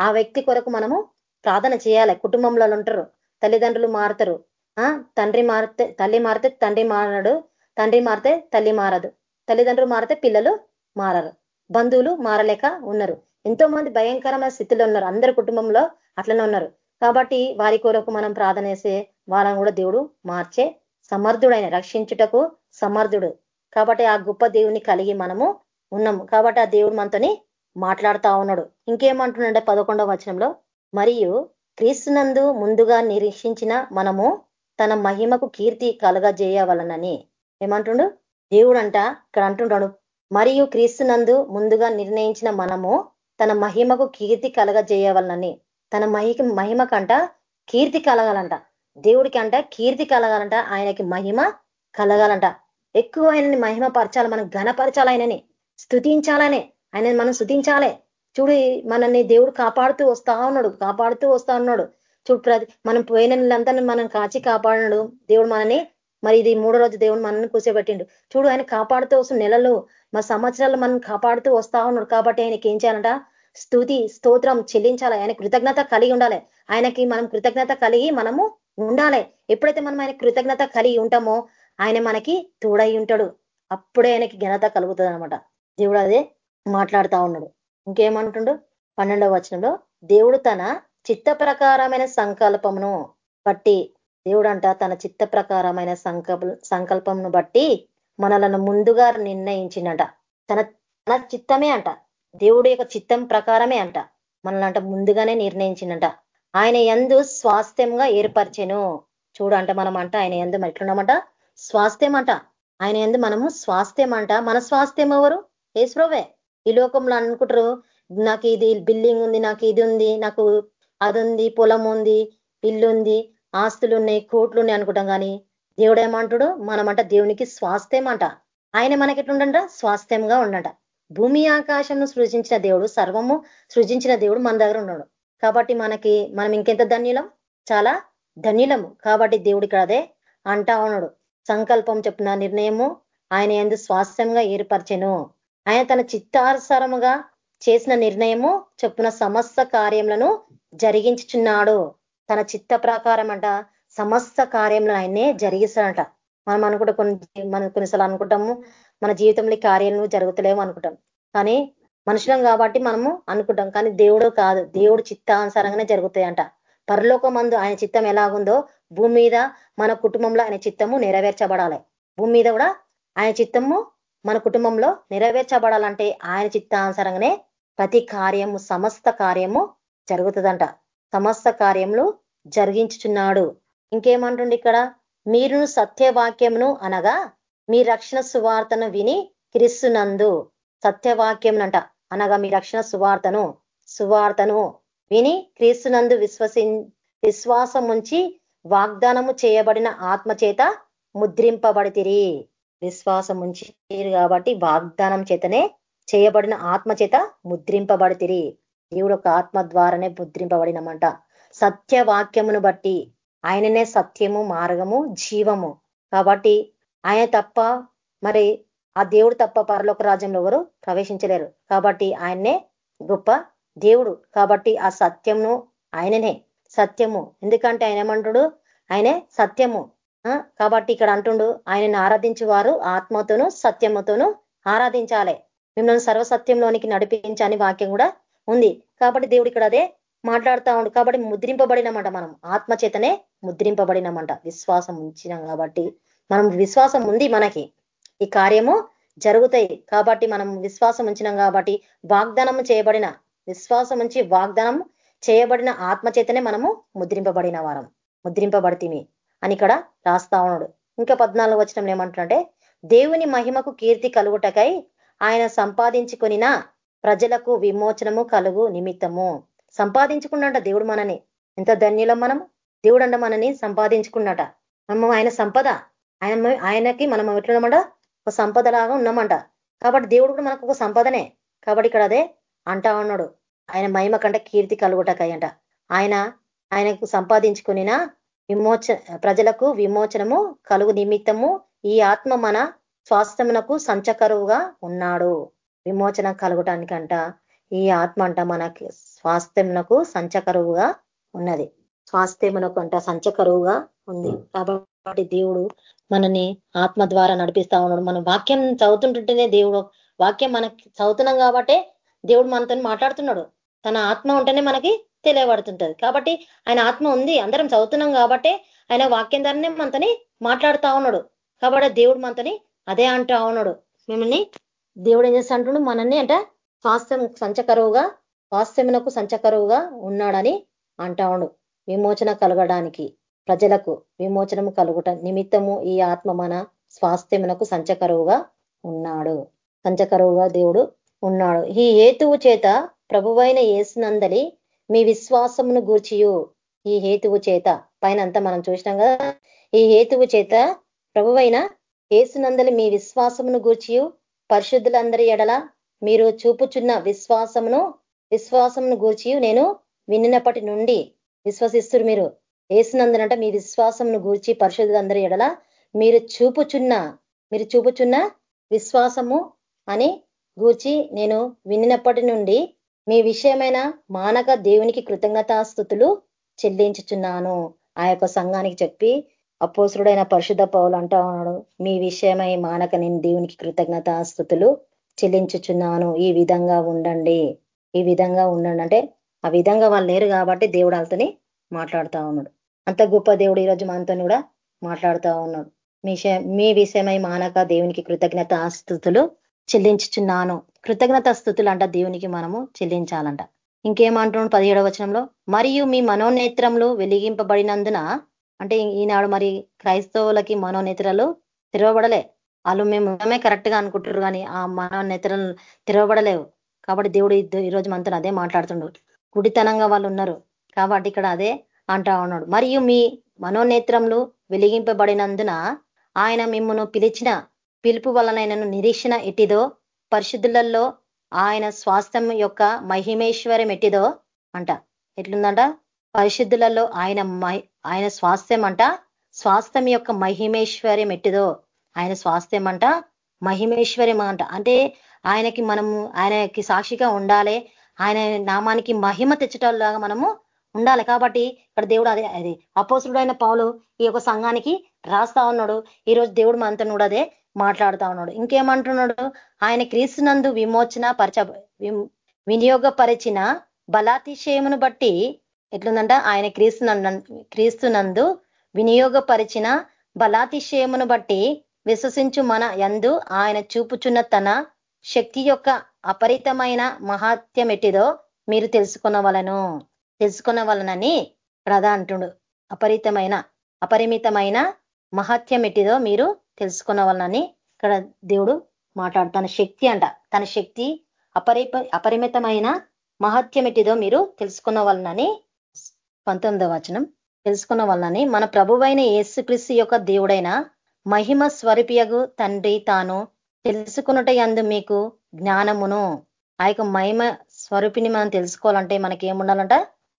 ఆ వ్యక్తి కొరకు మనము ప్రార్థన చేయాలి. కుటుంబంలో ఉంటారు. తల్లిదండ్రులు మారుతారు. తండ్రి మారితే తల్లి మారితే తండ్రి మారడు. తండ్రి మారితే తల్లి మారదు. తల్లిదండ్రులు మారితే పిల్లలు మారరు. బంధువులు మారలేక ఉన్నారు. ఎంతో మంది భయంకరమైన స్థితిలో ఉన్నారు. అందరి కుటుంబంలో అట్లనే ఉన్నారు. కాబట్టి వారి కొరకు మనం ప్రార్థన చేసే వాళ్ళని కూడా దేవుడు మార్చే సమర్థుడైన రక్షించుటకు సమర్థుడు. కాబట్టి ఆ గొప్ప దేవుని కలిగి మనము ఉన్నాము. కాబట్టి ఆ దేవుడు మనతోని మాట్లాడుతా ఉన్నాడు. ఇంకేమంటున్నాడే పదకొండవ వచనంలో మరియు క్రీస్తునందు ముందుగా నిరీక్షించిన మనము తన మహిమకు కీర్తి కలగజేయవలనని. ఏమంటుండు? దేవుడు అంట ఇక్కడ అంటుంటాడు మరియు క్రీస్తునందు ముందుగా నిర్ణయించిన మనము తన మహిమకు కీర్తి కలగజేయవలనని తన మహికి మహిమ కంట కీర్తి కలగాలంట. దేవుడికి అంట కీర్తి కలగాలంట ఆయనకి మహిమ కలగాలంట. ఎక్కువ ఆయనని మహిమ పరచాలి మనం ఘనపరచాలి ఆయనని స్థుతించాలనే ఆయనని మనం స్థుతించాలి చూడు మనల్ని దేవుడు కాపాడుతూ వస్తా ఉన్నాడు కాపాడుతూ వస్తా ఉన్నాడు. చూడు ప్రతి మనం పోయిన మనం కాచి కాపాడినాడు. దేవుడు మనని మరి ఇది మూడో రోజు దేవుడు మనల్ని కూర్చోబెట్టిండు. చూడు ఆయన కాపాడుతూ వస్తున్న నెలలు మా సంవత్సరాలు మనం కాపాడుతూ వస్తా ఉన్నాడు కాబట్టి ఆయనకి ఏం చేయాలంట? స్థుతి స్తోత్రం చెల్లించాలి. ఆయన కృతజ్ఞత కలిగి ఉండాలి. ఆయనకి మనం కృతజ్ఞత కలిగి మనము ఉండాలి. ఎప్పుడైతే మనం ఆయన కృతజ్ఞత కలిగి ఉంటామో ఆయన మనకి తోడై ఉంటాడు. అప్పుడే ఆయనకి ఘనత కలుగుతుంది అనమాట దేవుడు అదే మాట్లాడుతా ఉన్నాడు. ఇంకేమంటుండు? పన్నెండవ వచనంలో దేవుడు తన చిత్త ప్రకారమైన సంకల్పమును బట్టి దేవుడు అంట తన చిత్త ప్రకారమైన సంకల్ప బట్టి మనలను ముందుగా నిర్ణయించిండట. తన తన చిత్తమే అంట. దేవుడి యొక్క చిత్తం ప్రకారమే అంట. మనల్ని అంట ముందుగానే నిర్ణయించిందంట ఆయన ఎందు స్వాస్థ్యంగా ఏర్పరిచెను. చూడంట మనం అంట ఆయన ఎందు ఎట్లున్నామంట? స్వాస్థ్యం అంట. ఆయన ఎందు మనము స్వాస్థ్యం అంట. మన స్వాస్థ్యం ఎవరు? ఏసుప్రభే ఈ లోకంలో అనుకుంటారు నాకు ఇది బిల్డింగ్ ఉంది నాకు ఇది ఉంది నాకు అది ఉంది పొలం ఉంది ఇల్లు ఉంది ఆస్తులు ఉన్నాయి కోట్లు ఉన్నాయి అనుకుంటాం కానీ దేవుడు ఏమంటాడు మనమంట దేవునికి స్వాస్థ్యం అంట ఆయన మనకి ఎట్లుండంట స్వాస్థ్యంగా ఉండంట. భూమి ఆకాశంను సృజించిన దేవుడు సర్వము సృజించిన దేవుడు మన దగ్గర ఉన్నాడు. కాబట్టి మనకి మనం ఇంకెంత ధన్యులం? చాలా ధన్యులము. కాబట్టి దేవుడు ఇక్కడ అదే అంటా ఉన్నాడు. సంకల్పం చెప్పిన నిర్ణయము ఆయన ఎందు స్వాస్థ్యంగా ఏర్పరచెను. ఆయన తన చిత్తానుసారముగా చేసిన నిర్ణయము చెప్పిన సమస్త కార్యములను జరిగించుచున్నాడు. తన చిత్త ప్రకారం అంట సమస్త కార్యంలో ఆయనే జరిగిస్తాడంట. మనం అనుకుంటే కొన్ని మనం కొన్నిసార్లు అనుకుంటాము మన జీవితంలో కార్యాలను జరుగుతలేము అనుకుంటాం. కానీ మనుషులం కాబట్టి మనము అనుకుంటాం కానీ దేవుడు కాదు. దేవుడు చిత్తానుసారంగానే జరుగుతాయంట. పరలోక మందు ఆయన చిత్తం ఎలాగుందో భూమి మీద మన కుటుంబంలో ఆయన చిత్తము నెరవేర్చబడాలి. భూమి మీద కూడా ఆయన చిత్తము మన కుటుంబంలో నెరవేర్చబడాలంటే ఆయన చిత్తానుసారంగానే ప్రతి కార్యము సమస్త కార్యము జరుగుతుందంట. సమస్త కార్యములు జరిగించుచున్నాడు. ఇంకేమంటుండి ఇక్కడ? మీరును సత్యవాక్యమును అనగా మీ రక్షణ సువార్తను విని క్రిస్తునందు. అంట అనగా మీ రక్షణ సువార్తను సువార్తను విని క్రీస్తునందు విశ్వసి విశ్వాసం ఉంచి వాగ్దానము చేయబడిన ఆత్మచేత ముద్రింపబడితిరి. విశ్వాసం ఉంచి కాబట్టి వాగ్దానం చేతనే చేయబడిన ఆత్మ చేత ముద్రింపబడితిరి. దేవుడు ఒక ఆత్మ ద్వారానే ముద్రింపబడినమంట. సత్యవాక్యమును బట్టి ఆయననే సత్యము మార్గము జీవము. కాబట్టి ఆయన తప్ప మరి ఆ దేవుడు తప్ప పరలోక రాజ్యంలో ఎవరు ప్రవేశించలేరు. కాబట్టి ఆయన్నే గొప్ప దేవుడు. కాబట్టి ఆ సత్యమును ఆయననే సత్యము. ఎందుకంటే ఆయన ఏమంటుడు? ఆయనే సత్యము. కాబట్టి ఇక్కడ అంటుండు ఆయనను ఆరాధించే వారు ఆత్మతోనూ సత్యముతోనూ ఆరాధించాలి. మిమ్మల్ని సర్వసత్యంలోనికి నడిపించని వాక్యం కూడా ఉంది. కాబట్టి దేవుడు ఇక్కడ అదే మాట్లాడుతూ ఉండు. కాబట్టి ముద్రింపబడినమంట మనం. ఆత్మచేతనే ముద్రింపబడినమంట. విశ్వాసం ఉంచినాం కాబట్టి. మనం విశ్వాసం ఉంది మనకి. ఈ కార్యము జరుగుతాయి. కాబట్టి మనం విశ్వాసం ఉంచినాం కాబట్టి వాగ్దానం చేయబడిన విశ్వాసం ఉంచి వాగ్దానం చేయబడిన ఆత్మచేతనే మనము ముద్రింపబడిన వారం. ముద్రింపబడితిమి అని ఇక్కడ రాస్తా ఉన్నాడు. ఇంకా పద్నాలుగు వచ్చిన ఏమంటుంటే దేవుని మహిమకు కీర్తి కలుగుటకై ఆయన సంపాదించుకొనినా ప్రజలకు విమోచనము కలుగు నిమిత్తము. సంపాదించుకున్నట దేవుడు మనని. ఎంత ధన్యులం మనం దేవుడు అంట మనని సంపాదించుకున్నట. మనం ఆయన సంపద. ఆయన ఆయనకి మనం ఎట్లున్నామంట? ఒక సంపద లాగా ఉన్నామంట. కాబట్టి దేవుడు కూడా మనకు ఒక సంపదనే. కాబట్టి ఇక్కడ అదే అంటా ఉన్నాడు. ఆయన మహిమ కంటే కీర్తి కలుగుటకయ్యంట. ఆయన ఆయనకు సంపాదించుకునిన విమోచ ప్రజలకు విమోచనము కలుగు నిమిత్తము ఈ ఆత్మ మన స్వాస్థ్యమునకు సంచకరువుగా ఉన్నాడు. విమోచన కలుగటానికంట ఈ ఆత్మ అంట మనకి స్వాస్థ్యమునకు సంచకరువుగా ఉన్నది. స్వాస్థ్యమునకు అంట సంచకరువుగా ఉంది. కాబట్టి దేవుడు మనని ఆత్మ ద్వారా నడిపిస్తా ఉన్నాడు. మనం వాక్యం చదువుతుంటుంటేనే దేవుడు వాక్యం మనకి చదువుతున్నాం కాబట్టే దేవుడు మనతో మాట్లాడుతున్నాడు. తన ఆత్మ ఉంటేనే మనకి తెలియబడుతుంటది. కాబట్టి ఆయన ఆత్మ ఉంది. అందరం చదువుతున్నాం కాబట్టే ఆయన వాక్యం ద్వారానే మనతోని మాట్లాడుతా ఉన్నాడు. కాబట్టి దేవుడు మనతోని అదే అంటా ఉన్నాడు. మిమ్మల్ని దేవుడు ఏం చేస్తా అంటున్నాడు మనల్ని అంటే స్వాస్థ్యం సంచకరువుగా స్వాస్థ్యమునకు సంచకరువుగా ఉన్నాడని అంటాడు విమోచన కలగడానికి ప్రజలకు విమోచనము కలుగుట నిమిత్తము ఈ ఆత్మ మన స్వాస్థ్యమునకు సంచకరువుగా ఉన్నాడు. సంచకరువుగా దేవుడు ఉన్నాడు. ఈ హేతువు చేత ప్రభువైన ఏసునందలి మీ విశ్వాసమును గూర్చియు. ఈ హేతువు చేత పైన అంతా మనం చూసినాం కదా ఈ హేతువు చేత ప్రభువైన ఏసునందలి మీ విశ్వాసమును గూర్చియు. పరిశుద్ధులందరి ఎడల మీరు చూపుచున్న విశ్వాసమును విశ్వాసమును గూర్చి నేను వినినప్పటి నుండి విశ్వసిస్తురు మీరు. ఏసునందనంట మీ విశ్వాసమును గూర్చి పరిశుద్ధులందరి ఎడల మీరు చూపుచున్న మీరు చూపుచున్న విశ్వాసము అని గూర్చి నేను వినినప్పటి నుండి మీ విషయమైన మానక దేవునికి కృతజ్ఞతాస్థుతులు చెల్లించుచున్నాను. ఆ యొక్క సంఘానికి చెప్పి అపోసురుడైన పరిశుద్ధ పౌలు అంటా ఉన్నాడు మీ విషయమై మానక నేను దేవునికి కృతజ్ఞతాస్థుతులు చెల్లించుచున్నాను. ఈ విధంగా ఉండండి. ఈ విధంగా ఉండండి. అంటే ఆ విధంగా వాళ్ళు లేరు కాబట్టి దేవుడు వాళ్ళతోని మాట్లాడుతూ ఉన్నాడు. అంత గొప్ప దేవుడు ఈరోజు మనతో కూడా మాట్లాడుతూ ఉన్నాడు. మీ మీ విషయమై మానక దేవునికి కృతజ్ఞత ఆస్తుతులు చెల్లించుచున్నాను. కృతజ్ఞత స్థుతులు అంట దేవునికి మనము చెల్లించాలంట. ఇంకేమంటున్నాడు పదిహేడవ వచనంలో మరియు మీ మనోనేత్రంలో వెలిగింపబడినందున అంటే ఈనాడు మరి క్రైస్తవులకి మనోనేత్రాలు తెరవబడలే. వాళ్ళు మేము మనమే కరెక్ట్గా అనుకుంటారు కానీ ఆ మనోనేతరలు తెరవబడలేవు. కాబట్టి దేవుడు ఈరోజు మనతో అదే మాట్లాడుతుండు. గుడితనంగా వాళ్ళు ఉన్నారు. కాబట్టి ఇక్కడ అదే అంటా ఉన్నాడు. మరియు మీ మనోనేత్రములు వెలిగింపబడినందున ఆయన మిమ్మను పిలిచిన పిలుపు వలనైనను నిరీక్షణ ఎట్టిదో పరిశుద్ధులలో ఆయన స్వాస్థ్యం యొక్క మహిమేశ్వరం ఎట్టిదో అంట. ఎట్లుందంట? పరిశుద్ధులలో ఆయన ఆయన స్వాస్థ్యం అంట స్వాస్థ్యం యొక్క మహిమేశ్వర్యం ఎట్టిదో ఆయన స్వాస్థ్యం అంట మహిమేశ్వర్యం అంట అంటే ఆయనకి మనము ఆయనకి సాక్షిగా ఉండాలి. ఆయన నామానికి మహిమ తెచ్చటలాగా మనము ఉండాలి. కాబట్టి ఇక్కడ దేవుడు అదే అది అపోసుడు అయిన పౌలు ఈ యొక్క సంఘానికి రాస్తా ఉన్నాడు. ఈరోజు దేవుడు మనతో కూడా అదే మాట్లాడుతా ఉన్నాడు. ఇంకేమంటున్నాడు? ఆయన క్రీస్తునందు విమోచన పరచ వినియోగపరిచిన బలాతిశయమును బట్టి ఎట్లుందంట? ఆయన క్రీస్తునందు క్రీస్తునందు వినియోగపరిచిన బలాతిశయమును బట్టి విశ్వసించు మన ఎందు ఆయన చూపుచున్న తన శక్తి యొక్క అపరితమైన మహాత్యం ఎట్టిదో మీరు తెలుసుకున్న వలను తెలుసుకున్న వలనని ప్రధా అంటుడు. అపరితమైన అపరిమితమైన మహత్యం ఎట్టిదో మీరు తెలుసుకున్న వలనని ఇక్కడ దేవుడు మాట్లాడు. తన శక్తి అంట. తన శక్తి అపరిప అపరిమితమైన మహత్యం ఎట్టిదో మీరు తెలుసుకున్న వలనని పంతొమ్మిదవ వచనం. తెలుసుకున్న వల్లని మన ప్రభువైన యేసుక్రీస్తు యొక్క దేవుడైన మహిమ స్వరూపియగు తండ్రి తాను తెలుసుకున్నట అందు మీకు జ్ఞానమును. ఆ యొక్క మహిమ స్వరూపిని మనం తెలుసుకోవాలంటే మనకి ఏముండాలంట?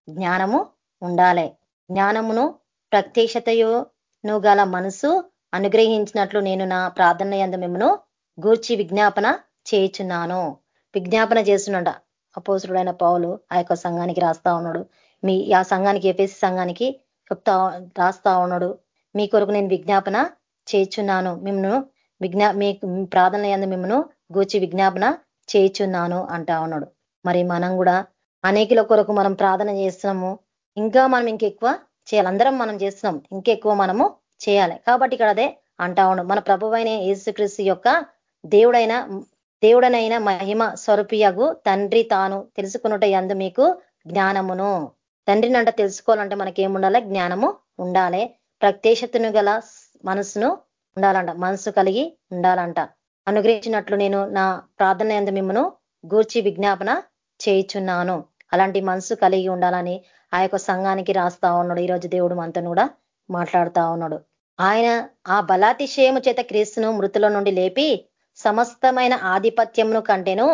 జ్ఞానము ఉండాలి. జ్ఞానమును ప్రత్యక్షతయును గల మనసు అనుగ్రహించినట్లు నేను నా ప్రార్థన ఎందు మిమ్మను గూర్చి విజ్ఞాపన చేయుచున్నాను. విజ్ఞాపన చేస్తున్నట అపోసుడైన పౌలు ఆ యొక్క సంఘానికి రాస్తా ఉన్నాడు. మీ ఆ సంఘానికి ఏపీసీ సంఘానికి చెప్తా రాస్తా ఉన్నాడు. మీ కొరకు నేను విజ్ఞాపన చేయుచున్నాను. మిమ్మను విజ్ఞా మీ ప్రార్థన ఎందు మిమ్మను గూర్చి విజ్ఞాపన చేయుచున్నాను అంటా ఉన్నాడు. మరి మనం కూడా అనేకుల కొరకు మనం ప్రార్థన చేస్తున్నాము. ఇంకా మనం ఇంకెక్కువ చేయాలి. అందరం మనం చేస్తున్నాం ఇంకెక్కువ మనము చేయాలి. కాబట్టి ఇక్కడ అదే అంటా ఉన్నాడు. మన ప్రభువైన యేసుక్రీస్తు యొక్క దేవుడైన దేవుడనైన మహిమ స్వరూపియగు తండ్రి తాను తెలుసుకున్నట ఎందు మీకు జ్ఞానమును. తండ్రిని అంట తెలుసుకోవాలంటే మనకి ఏముండాలి జ్ఞానము ఉండాలి. ప్రత్యక్షతను గల మనసును ఉండాలంట. మనసు కలిగి ఉండాలంట. అనుగ్రహించినట్లు నేను నా ప్రార్థన ఎందు మిమ్మను గూర్చి విజ్ఞాపన చేయుచున్నాను. అలాంటి మనసు కలిగి ఉండాలని ఆ యొక్క సంఘానికి రాస్తా ఉన్నాడు. ఈరోజు దేవుడు మనతో కూడా మాట్లాడుతా ఉన్నాడు. ఆయన ఆ బలాతిశయము చేత క్రీస్తును మృతుల నుండి లేపి సమస్తమైన ఆధిపత్యమును కంటేను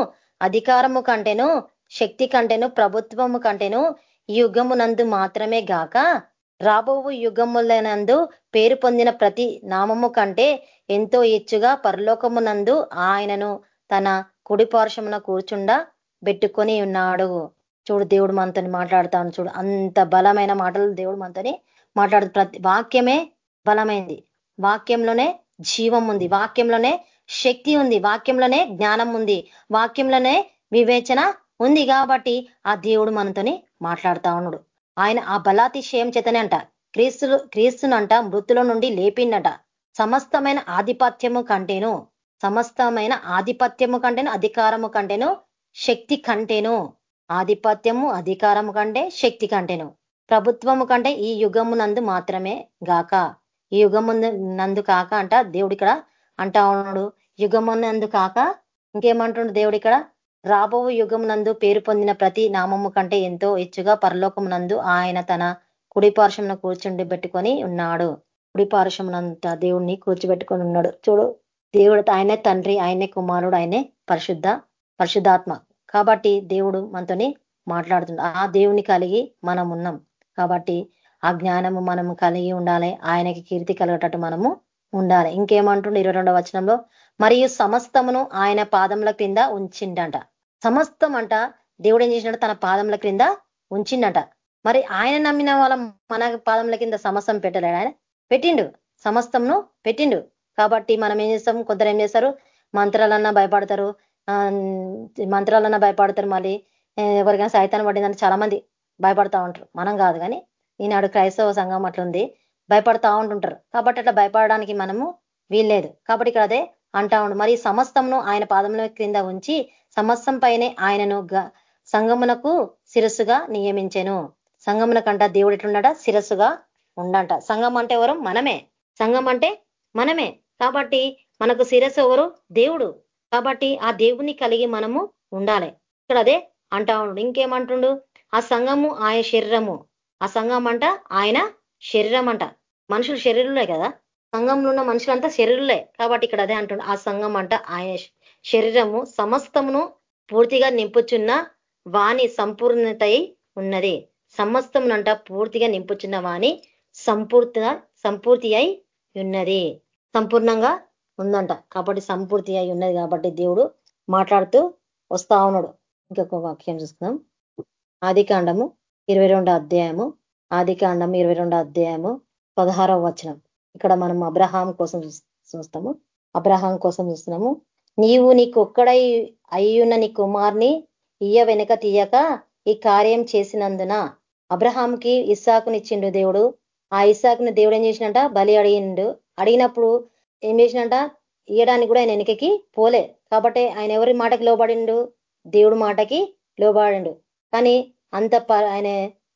అధికారము కంటేను శక్తి కంటేను ప్రభుత్వము కంటేను యుగమునందు మాత్రమే గాక రాబోవు యుగములనందు పేరు పొందిన ప్రతి నామము కంటే ఎంతో ఎచ్చుగా పరలోకమునందు ఆయనను తన కుడిపార్శ్వమున కూర్చుండా పెట్టుకొని ఉన్నాడు. చూడు దేవుడు మనతోని మాట్లాడుతాను చూడు. అంత బలమైన మాటలు దేవుడు మనతోని మాట్లాడు. ప్రతి వాక్యమే బలమైంది. వాక్యంలోనే జీవం ఉంది. వాక్యంలోనే శక్తి ఉంది. వాక్యంలోనే జ్ఞానం ఉంది. వాక్యంలోనే వివేచన ఉంది కాబట్టి ఆ దేవుడు మనతోని మాట్లాడుతా ఉన్నాడు. ఆయన ఆ బలాతిశయం చేతనే అంట క్రీస్తులు క్రీస్తునంట మృతుల నుండి లేపిండట. సమస్తమైన ఆధిపత్యము కంటేను సమస్తమైన ఆధిపత్యము కంటేను అధికారము కంటేను శక్తి కంటేను. ఆధిపత్యము అధికారము కంటే శక్తి కంటేను. ప్రభుత్వము కంటే ఈ యుగము నందు మాత్రమే గాక. ఈ యుగము నందు కాక అంట దేవుడు ఇక్కడ అంటా ఉన్నాడు. యుగమునందు కాక ఇంకేమంటుండు దేవుడు ఇక్కడ? రాబో యుగం నందు పేరు పొందిన ప్రతి నామము కంటే ఎంతో హెచ్చుగా పరలోకం నందు ఆయన తన కుడి కూర్చుండి పెట్టుకొని ఉన్నాడు. కుడి దేవుణ్ణి కూర్చోబెట్టుకొని ఉన్నాడు. చూడు దేవుడు ఆయనే తండ్రి ఆయనే కుమారుడు ఆయనే పరిశుద్ధ పరిశుద్ధాత్మ. కాబట్టి దేవుడు మనతోని మాట్లాడుతున్నాడు. ఆ దేవుని కలిగి మనం ఉన్నాం కాబట్టి ఆ జ్ఞానము మనము కలిగి ఉండాలి. ఆయనకి కీర్తి కలిగేటట్టు మనము ఉండాలి. ఇంకేమంటుండే? ఇరవై రెండవ వచనంలో మరియు సమస్తమును ఆయన పాదముల కింద ఉంచిండట. సమస్తం అంట దేవుడు ఏం చేసినట్టు తన పాదముల క్రింద ఉంచిండట. మరి ఆయన నమ్మిన వాళ్ళ మన పాదముల కింద సమస్తం పెట్టలేడు ఆయన? పెట్టిండు. సమస్తంను పెట్టిండు. కాబట్టి మనం ఏం చేస్తాం? కొందరు ఏం చేస్తారు? మంత్రాలన్నా భయపడతారు. మంత్రాలన్నా భయపడతారు మళ్ళీ. ఎవరికైనా సైతాన్ని పడిందని చాలా మంది భయపడతా ఉంటారు. మనం కాదు కానీ ఈనాడు క్రైస్తవ సంఘం అట్లుంది. భయపడతా ఉంటుంటారు. కాబట్టి అట్లా భయపడడానికి మనము వీల్లేదు. కాబట్టి ఇక్కడ అదే అంటా ఉండు. మరి సమస్తంను ఆయన పాదముల క్రింద ఉంచి సమస్తం పైనే ఆయనను సంగమునకు శిరస్సుగా నియమించెను. సంగమున కంట దేవుడు ఎట్లున్నాడ శిరస్సుగా ఉండంట. సంఘం అంటే ఎవరు? మనమే. సంఘం అంటే మనమే. కాబట్టి మనకు శిరస్సు ఎవరు? దేవుడు. కాబట్టి ఆ దేవుని కలిగి మనము ఉండాలి. ఇక్కడ అదే అంటా ఉండు. ఇంకేమంటుండు? ఆ సంఘము ఆయన శరీరము. ఆ సంఘం అంట ఆయన శరీరం అంట. మనుషులు శరీరులే కదా. సంఘంలో ఉన్న మనుషులంతా శరీరులే. కాబట్టి ఇక్కడ అదే అంటుండు. ఆ సంఘం అంట ఆయన శరీరము సమస్తమును పూర్తిగా నింపుచున్న వాణి సంపూర్ణత ఉన్నది. సమస్తమునంట పూర్తిగా నింపుచున్న వాణి సంపూర్తి సంపూర్తి అయి ఉన్నది. సంపూర్ణంగా ఉందంట. కాబట్టి సంపూర్తి అయి ఉన్నది కాబట్టి దేవుడు మాట్లాడుతూ వస్తా ఉన్నాడు. ఇంకొక వాక్యం చూస్తున్నాం ఆది కాండము ఇరవై అధ్యాయము ఆది కాండం ఇరవై అధ్యాయము పదహారవ వచనం. ఇక్కడ మనం అబ్రహాం కోసం చూస్తాము. అబ్రహాం కోసం చూస్తున్నాము. నీవు నీకు ఒక్కడై అయ్యున్న నీ కుమార్ని ఇయ్య వెనక తీయక ఈ కార్యం చేసినందున. అబ్రహాంకి ఇస్సాకునిచ్చిండు దేవుడు. ఆ ఇస్సాకుని దేవుడు ఏం చేసినట? బలి అడిగిండు. అడిగినప్పుడు ఏం చేసినట? ఇయ్యడానికి కూడా ఆయన వెనకకి పోలే. కాబట్టి ఆయన ఎవరి మాటకి లోబడిండు? దేవుడు మాటకి లోబడిండు. కానీ అంత ఆయన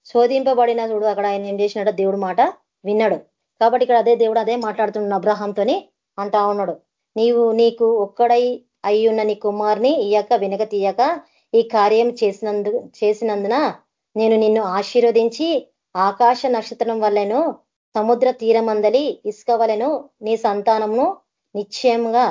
శోధింపబడిన చూడు అక్కడ ఆయన ఏం చేసినట? దేవుడు మాట విన్నాడు. కాబట్టి ఇక్కడ అదే దేవుడు అదే మాట్లాడుతున్నాడు అబ్రహాంతోని అంటా ఉన్నాడు. నీవు నీకు ఒక్కడై అయ్యున్న నీ కుమార్ని ఇయ్యక వెనక తీయక ఈ కార్యం చేసినందు చేసినందున నేను నిన్ను ఆశీర్వదించి ఆకాశ నక్షత్రం వల్లెను సముద్ర తీరమందలి ఇసుక వలెను నీ సంతానమును నిశ్చయంగా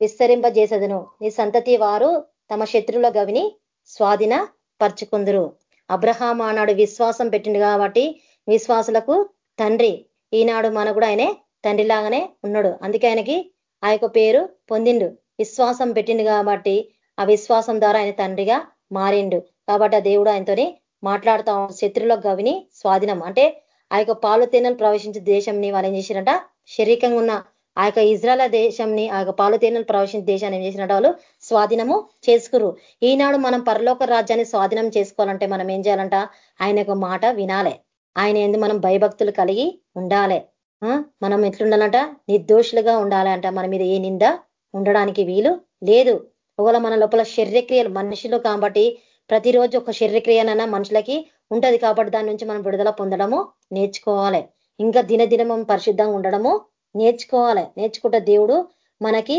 విస్తరింపజేసదును. నీ సంతతి వారు తమ శత్రువుల గవిని స్వాధీన పరుచుకుందరు అబ్రహాం ఆనాడు విశ్వాసం పెట్టిండు కాబట్టి విశ్వాసులకు తండ్రి. ఈనాడు మన కూడా ఆయనే తండ్రిలాగానే ఉన్నాడు. అందుకే ఆయనకి ఆ పేరు పొందిండు. విశ్వాసం పెట్టిండు కాబట్టి ఆ విశ్వాసం ద్వారా ఆయన తండ్రిగా మారిండు. కాబట్టి ఆ దేవుడు ఆయనతోని మాట్లాడుతా శత్రుల గవిని స్వాధీనం. అంటే ఆ యొక్క పాలు తేనెలు ప్రవేశించే దేశంని వాళ్ళు ఏం చేసినట శరీరంగా ఉన్న ఆ యొక్క ఇజ్రాయల్ దేశంని ఆ యొక్క పాలు తేనెలు ప్రవేశించే దేశాన్ని ఏం చేసినట్టు వాళ్ళు? స్వాధీనము చేసుకురు ఈనాడు మనం పరలోక రాజ్యాన్ని స్వాధీనం చేసుకోవాలంటే మనం ఏం చేయాలంట? ఆయన మాట వినాలే. ఆయన ఎందు మనం భయభక్తులు కలిగి ఉండాలి. మనం ఎట్లుండాలంట? నిర్దోషులుగా ఉండాలంట. మన మీద ఏ నింద ఉండడానికి వీలు లేదు. ఒకవేళ మన లోపల శరీరక్రియలు మనుషులు కాబట్టి ప్రతిరోజు ఒక శరీరక్రియనైనా మనుషులకి ఉంటది కాబట్టి దాని నుంచి మనం విడుదల పొందడము నేర్చుకోవాలి. ఇంకా దినదినము పరిశుద్ధంగా ఉండడము నేర్చుకోవాలి. నేర్చుకుంటే దేవుడు మనకి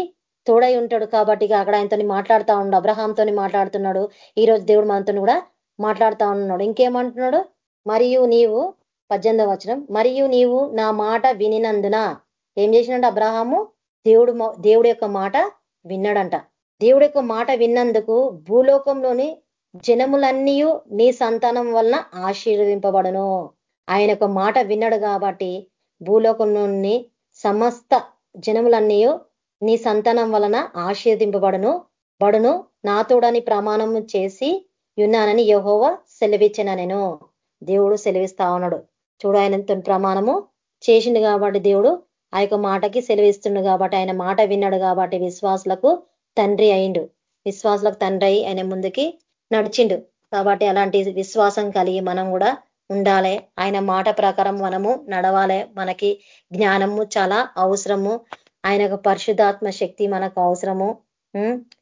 తోడై ఉంటాడు కాబట్టి అక్కడ ఆయనతో మాట్లాడుతూ ఉన్నాడు. అబ్రహాంతో మాట్లాడుతున్నాడు. ఈ రోజు దేవుడు మనతో కూడా మాట్లాడుతూ ఉన్నాడు. ఇంకేమంటున్నాడు? మరియు నీవు పద్దెనిమిదవ వచనం. మరియు నీవు నా మాట వినినందున ఏం చేసినట్టు అబ్రహాము? దేవుడు దేవుడి యొక్క మాట విన్నాడంట. దేవుడి యొక్క మాట విన్నందుకు భూలోకంలోని జనములన్నీ నీ సంతానం వలన ఆశీర్వదింపబడను. ఆయన యొక్క మాట విన్నాడు కాబట్టి భూలోకంలోని సమస్త జనములన్నీ నీ సంతానం వలన ఆశీర్దింపబడను బడును నాతోడని ప్రమాణము చేసి ఉన్నానని యహోవ సెలవిచ్చిన నేను. దేవుడు సెలవిస్తా ఉన్నాడు. చూడు ఆయన ప్రమాణము చేసిండు కాబట్టి దేవుడు ఆ యొక్క మాటకి సెలవిస్తుండు కాబట్టి ఆయన మాట విన్నాడు కాబట్టి విశ్వాసులకు తండ్రి అయిండు. విశ్వాసులకు తండ్రి అయి ఆయన ముందుకి నడిచిండు. కాబట్టి అలాంటి విశ్వాసం కలిగి మనం కూడా ఉండాలి. ఆయన మాట ప్రకారం మనము నడవాలి. మనకి జ్ఞానము చాలా అవసరము. ఆయన పరిశుధాత్మ శక్తి మనకు అవసరము.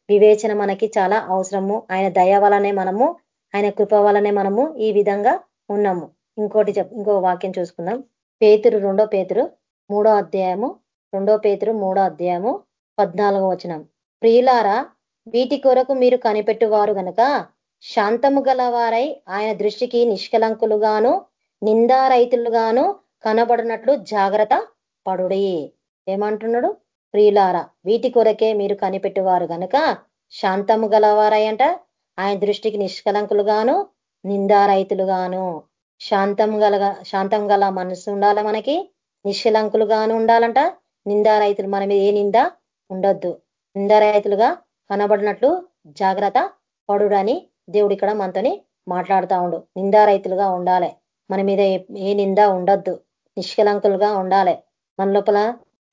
వివేచన మనకి చాలా అవసరము. ఆయన దయ వలనే మనము ఆయన కృప వలనే మనము ఈ విధంగా ఉన్నాము. ఇంకోటి చెప్ ఇంకో వాక్యం చూసుకుందాం. పేతురు రెండో పేతురు మూడో అధ్యాయము రెండో పేతురు మూడో అధ్యాయము పద్నాలుగో వచనం. ప్రియులారా వీటి కొరకు మీరు కనిపెట్టువారు గనక శాంతము గలవారై ఆయన దృష్టికి నిష్కలంకులుగాను నిందారైతులుగాను కనబడినట్లు జాగ్రత్త పడుడి. ఏమంటున్నాడు? ప్రియులారా వీటి కొరకే మీరు కనిపెట్టువారు గనక శాంతము గలవారై అంట ఆయన దృష్టికి నిష్కలంకులుగాను నిందారైతులుగాను శాంతం గల శాంతం గల మనసు ఉండాలి మనకి? నిశ్చలంకులుగాను ఉండాలంట. నిందారైతులు మన మీద ఏ నింద ఉండొద్దు. నిందారైతులుగా కనబడినట్లు జాగ్రత్త పడుడని దేవుడు ఇక్కడ మనతోని మాట్లాడుతూ ఉండు. నిందారైతులుగా ఉండాలి. మన మీద ఏ నింద ఉండొద్దు. నిష్కలంకులుగా ఉండాలి. మన లోపల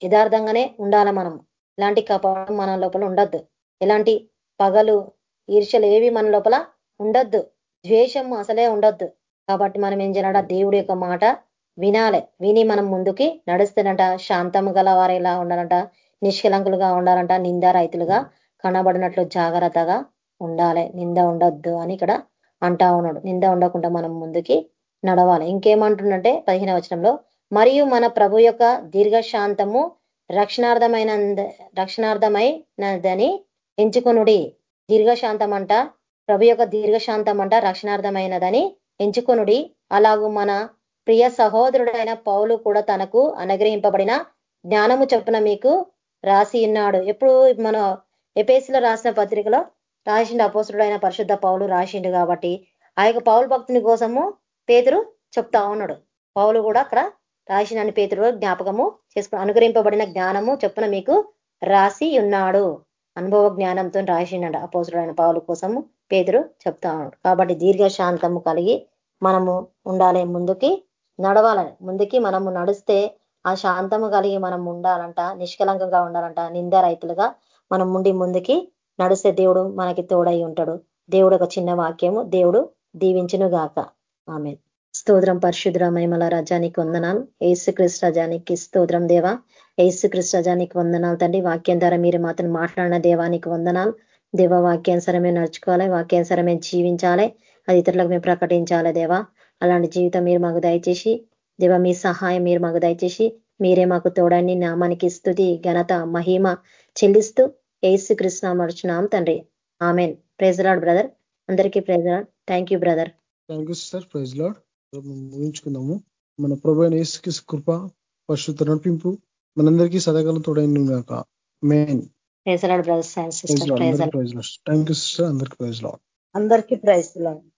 యథార్థంగానే ఉండాలి మనం? ఇలాంటి కపడం మన లోపల ఉండొద్దు. ఇలాంటి పగలు ఈర్షలు ఏవి మన లోపల ఉండొద్దు. ద్వేషం అసలే ఉండొద్దు. కాబట్టి మనం ఏం చేయాలంట? దేవుడి యొక్క మాట వినాలి. విని మనం ముందుకి నడుస్తున్నట శాంతము గల వారేలా ఉండాలంట? నిష్కలంకులుగా ఉండాలంట నింద రైతులుగా కనబడినట్లు జాగ్రత్తగా ఉండాలి. నింద ఉండొద్దు అని ఇక్కడ అంటా ఉన్నాడు. నింద ఉండకుండా మనం ముందుకి నడవాలి. ఇంకేమంటుండంటే పదిహేన వచనంలో మరియు మన ప్రభు యొక్క దీర్ఘశాంతము రక్షణార్థమైన రక్షణార్థమైనదని ఎంచుకొనుడి. దీర్ఘశాంతం అంట ప్రభు యొక్క దీర్ఘశాంతం అంట రక్షణార్థమైనదని ఎంచుకొనుడి. అలాగూ మన ప్రియ సహోదరుడైన పౌలు కూడా తనకు అనుగ్రహింపబడిన జ్ఞానము చొప్పున మీకు రాసి ఉన్నాడు. ఎప్పుడు మన ఎపేసిలో రాసిన పత్రికలో రాసిండు అపోసుడైన పరిశుద్ధ పౌలు రాసిండు కాబట్టి ఆ యొక్క పౌలు భక్తుని కోసము పేతురు చెప్తా ఉన్నాడు. పౌలు కూడా అక్కడ రాసినని పేతురు జ్ఞాపకము చేసుకుని అనుగ్రహింపబడిన జ్ఞానము చొప్పున మీకు రాసి ఉన్నాడు. అనుభవ జ్ఞానంతో రాసిండు అపోసుడైన పౌలు కోసము. పేదరు చెప్తా ఉన్నాడు. కాబట్టి దీర్ఘశాంతము కలిగి మనము ఉండాలి ముందుకి నడవాలని. ముందుకి మనము నడిస్తే ఆ శాంతము కలిగి మనం ఉండాలంట నిష్కలంకంగా ఉండాలంట నింద రైతులుగా మనం ఉండి ముందుకి నడిస్తే దేవుడు మనకి తోడై ఉంటాడు. దేవుడు ఒక చిన్న వాక్యము. దేవుడు దీవించును గాక. ఆమె స్తోత్రం పరిశుద్ర మహిమల రజానికి వందనాలు. ఏసుక్రీస్తు రజానికి స్తోత్రం దేవా. ఏసు రజానికి వందనాలు. తండ్రి వాక్యం ద్వారా మీరు మాత్రం మాట్లాడిన దేవానికి వందనాలు. దేవ వాక్యానుసరమే నడుచుకోవాలి వాక్యానుసరమే జీవించాలి అది ఇతరులకు మేము ప్రకటించాలి దేవా. అలాంటి జీవితం మీరు మాకు దయచేసి దేవ మీ సహాయం మీరు మాకు దయచేసి మీరే మాకు తోడని నామానికి స్థుతి ఘనత మహిమ చెల్లిస్తూ ఏసు కృష్ణ మరుచున్నాం తండ్రి. ఆమెన్. Praise lord brother. అందరికీ praise lord thank you brother. Thank you sir. Praise lord ముగించుకుందాము. మన ప్రభు అయిన కృప పరిశుద్ధ నడిపింపు మనందరికీ సదాకాలం తోడైన కాక main praise lord brothers and sister praise praise lord. Thank you sister. అందరికీ ప్రైజ్ లాడ్. అందరికీ ప్రైజ్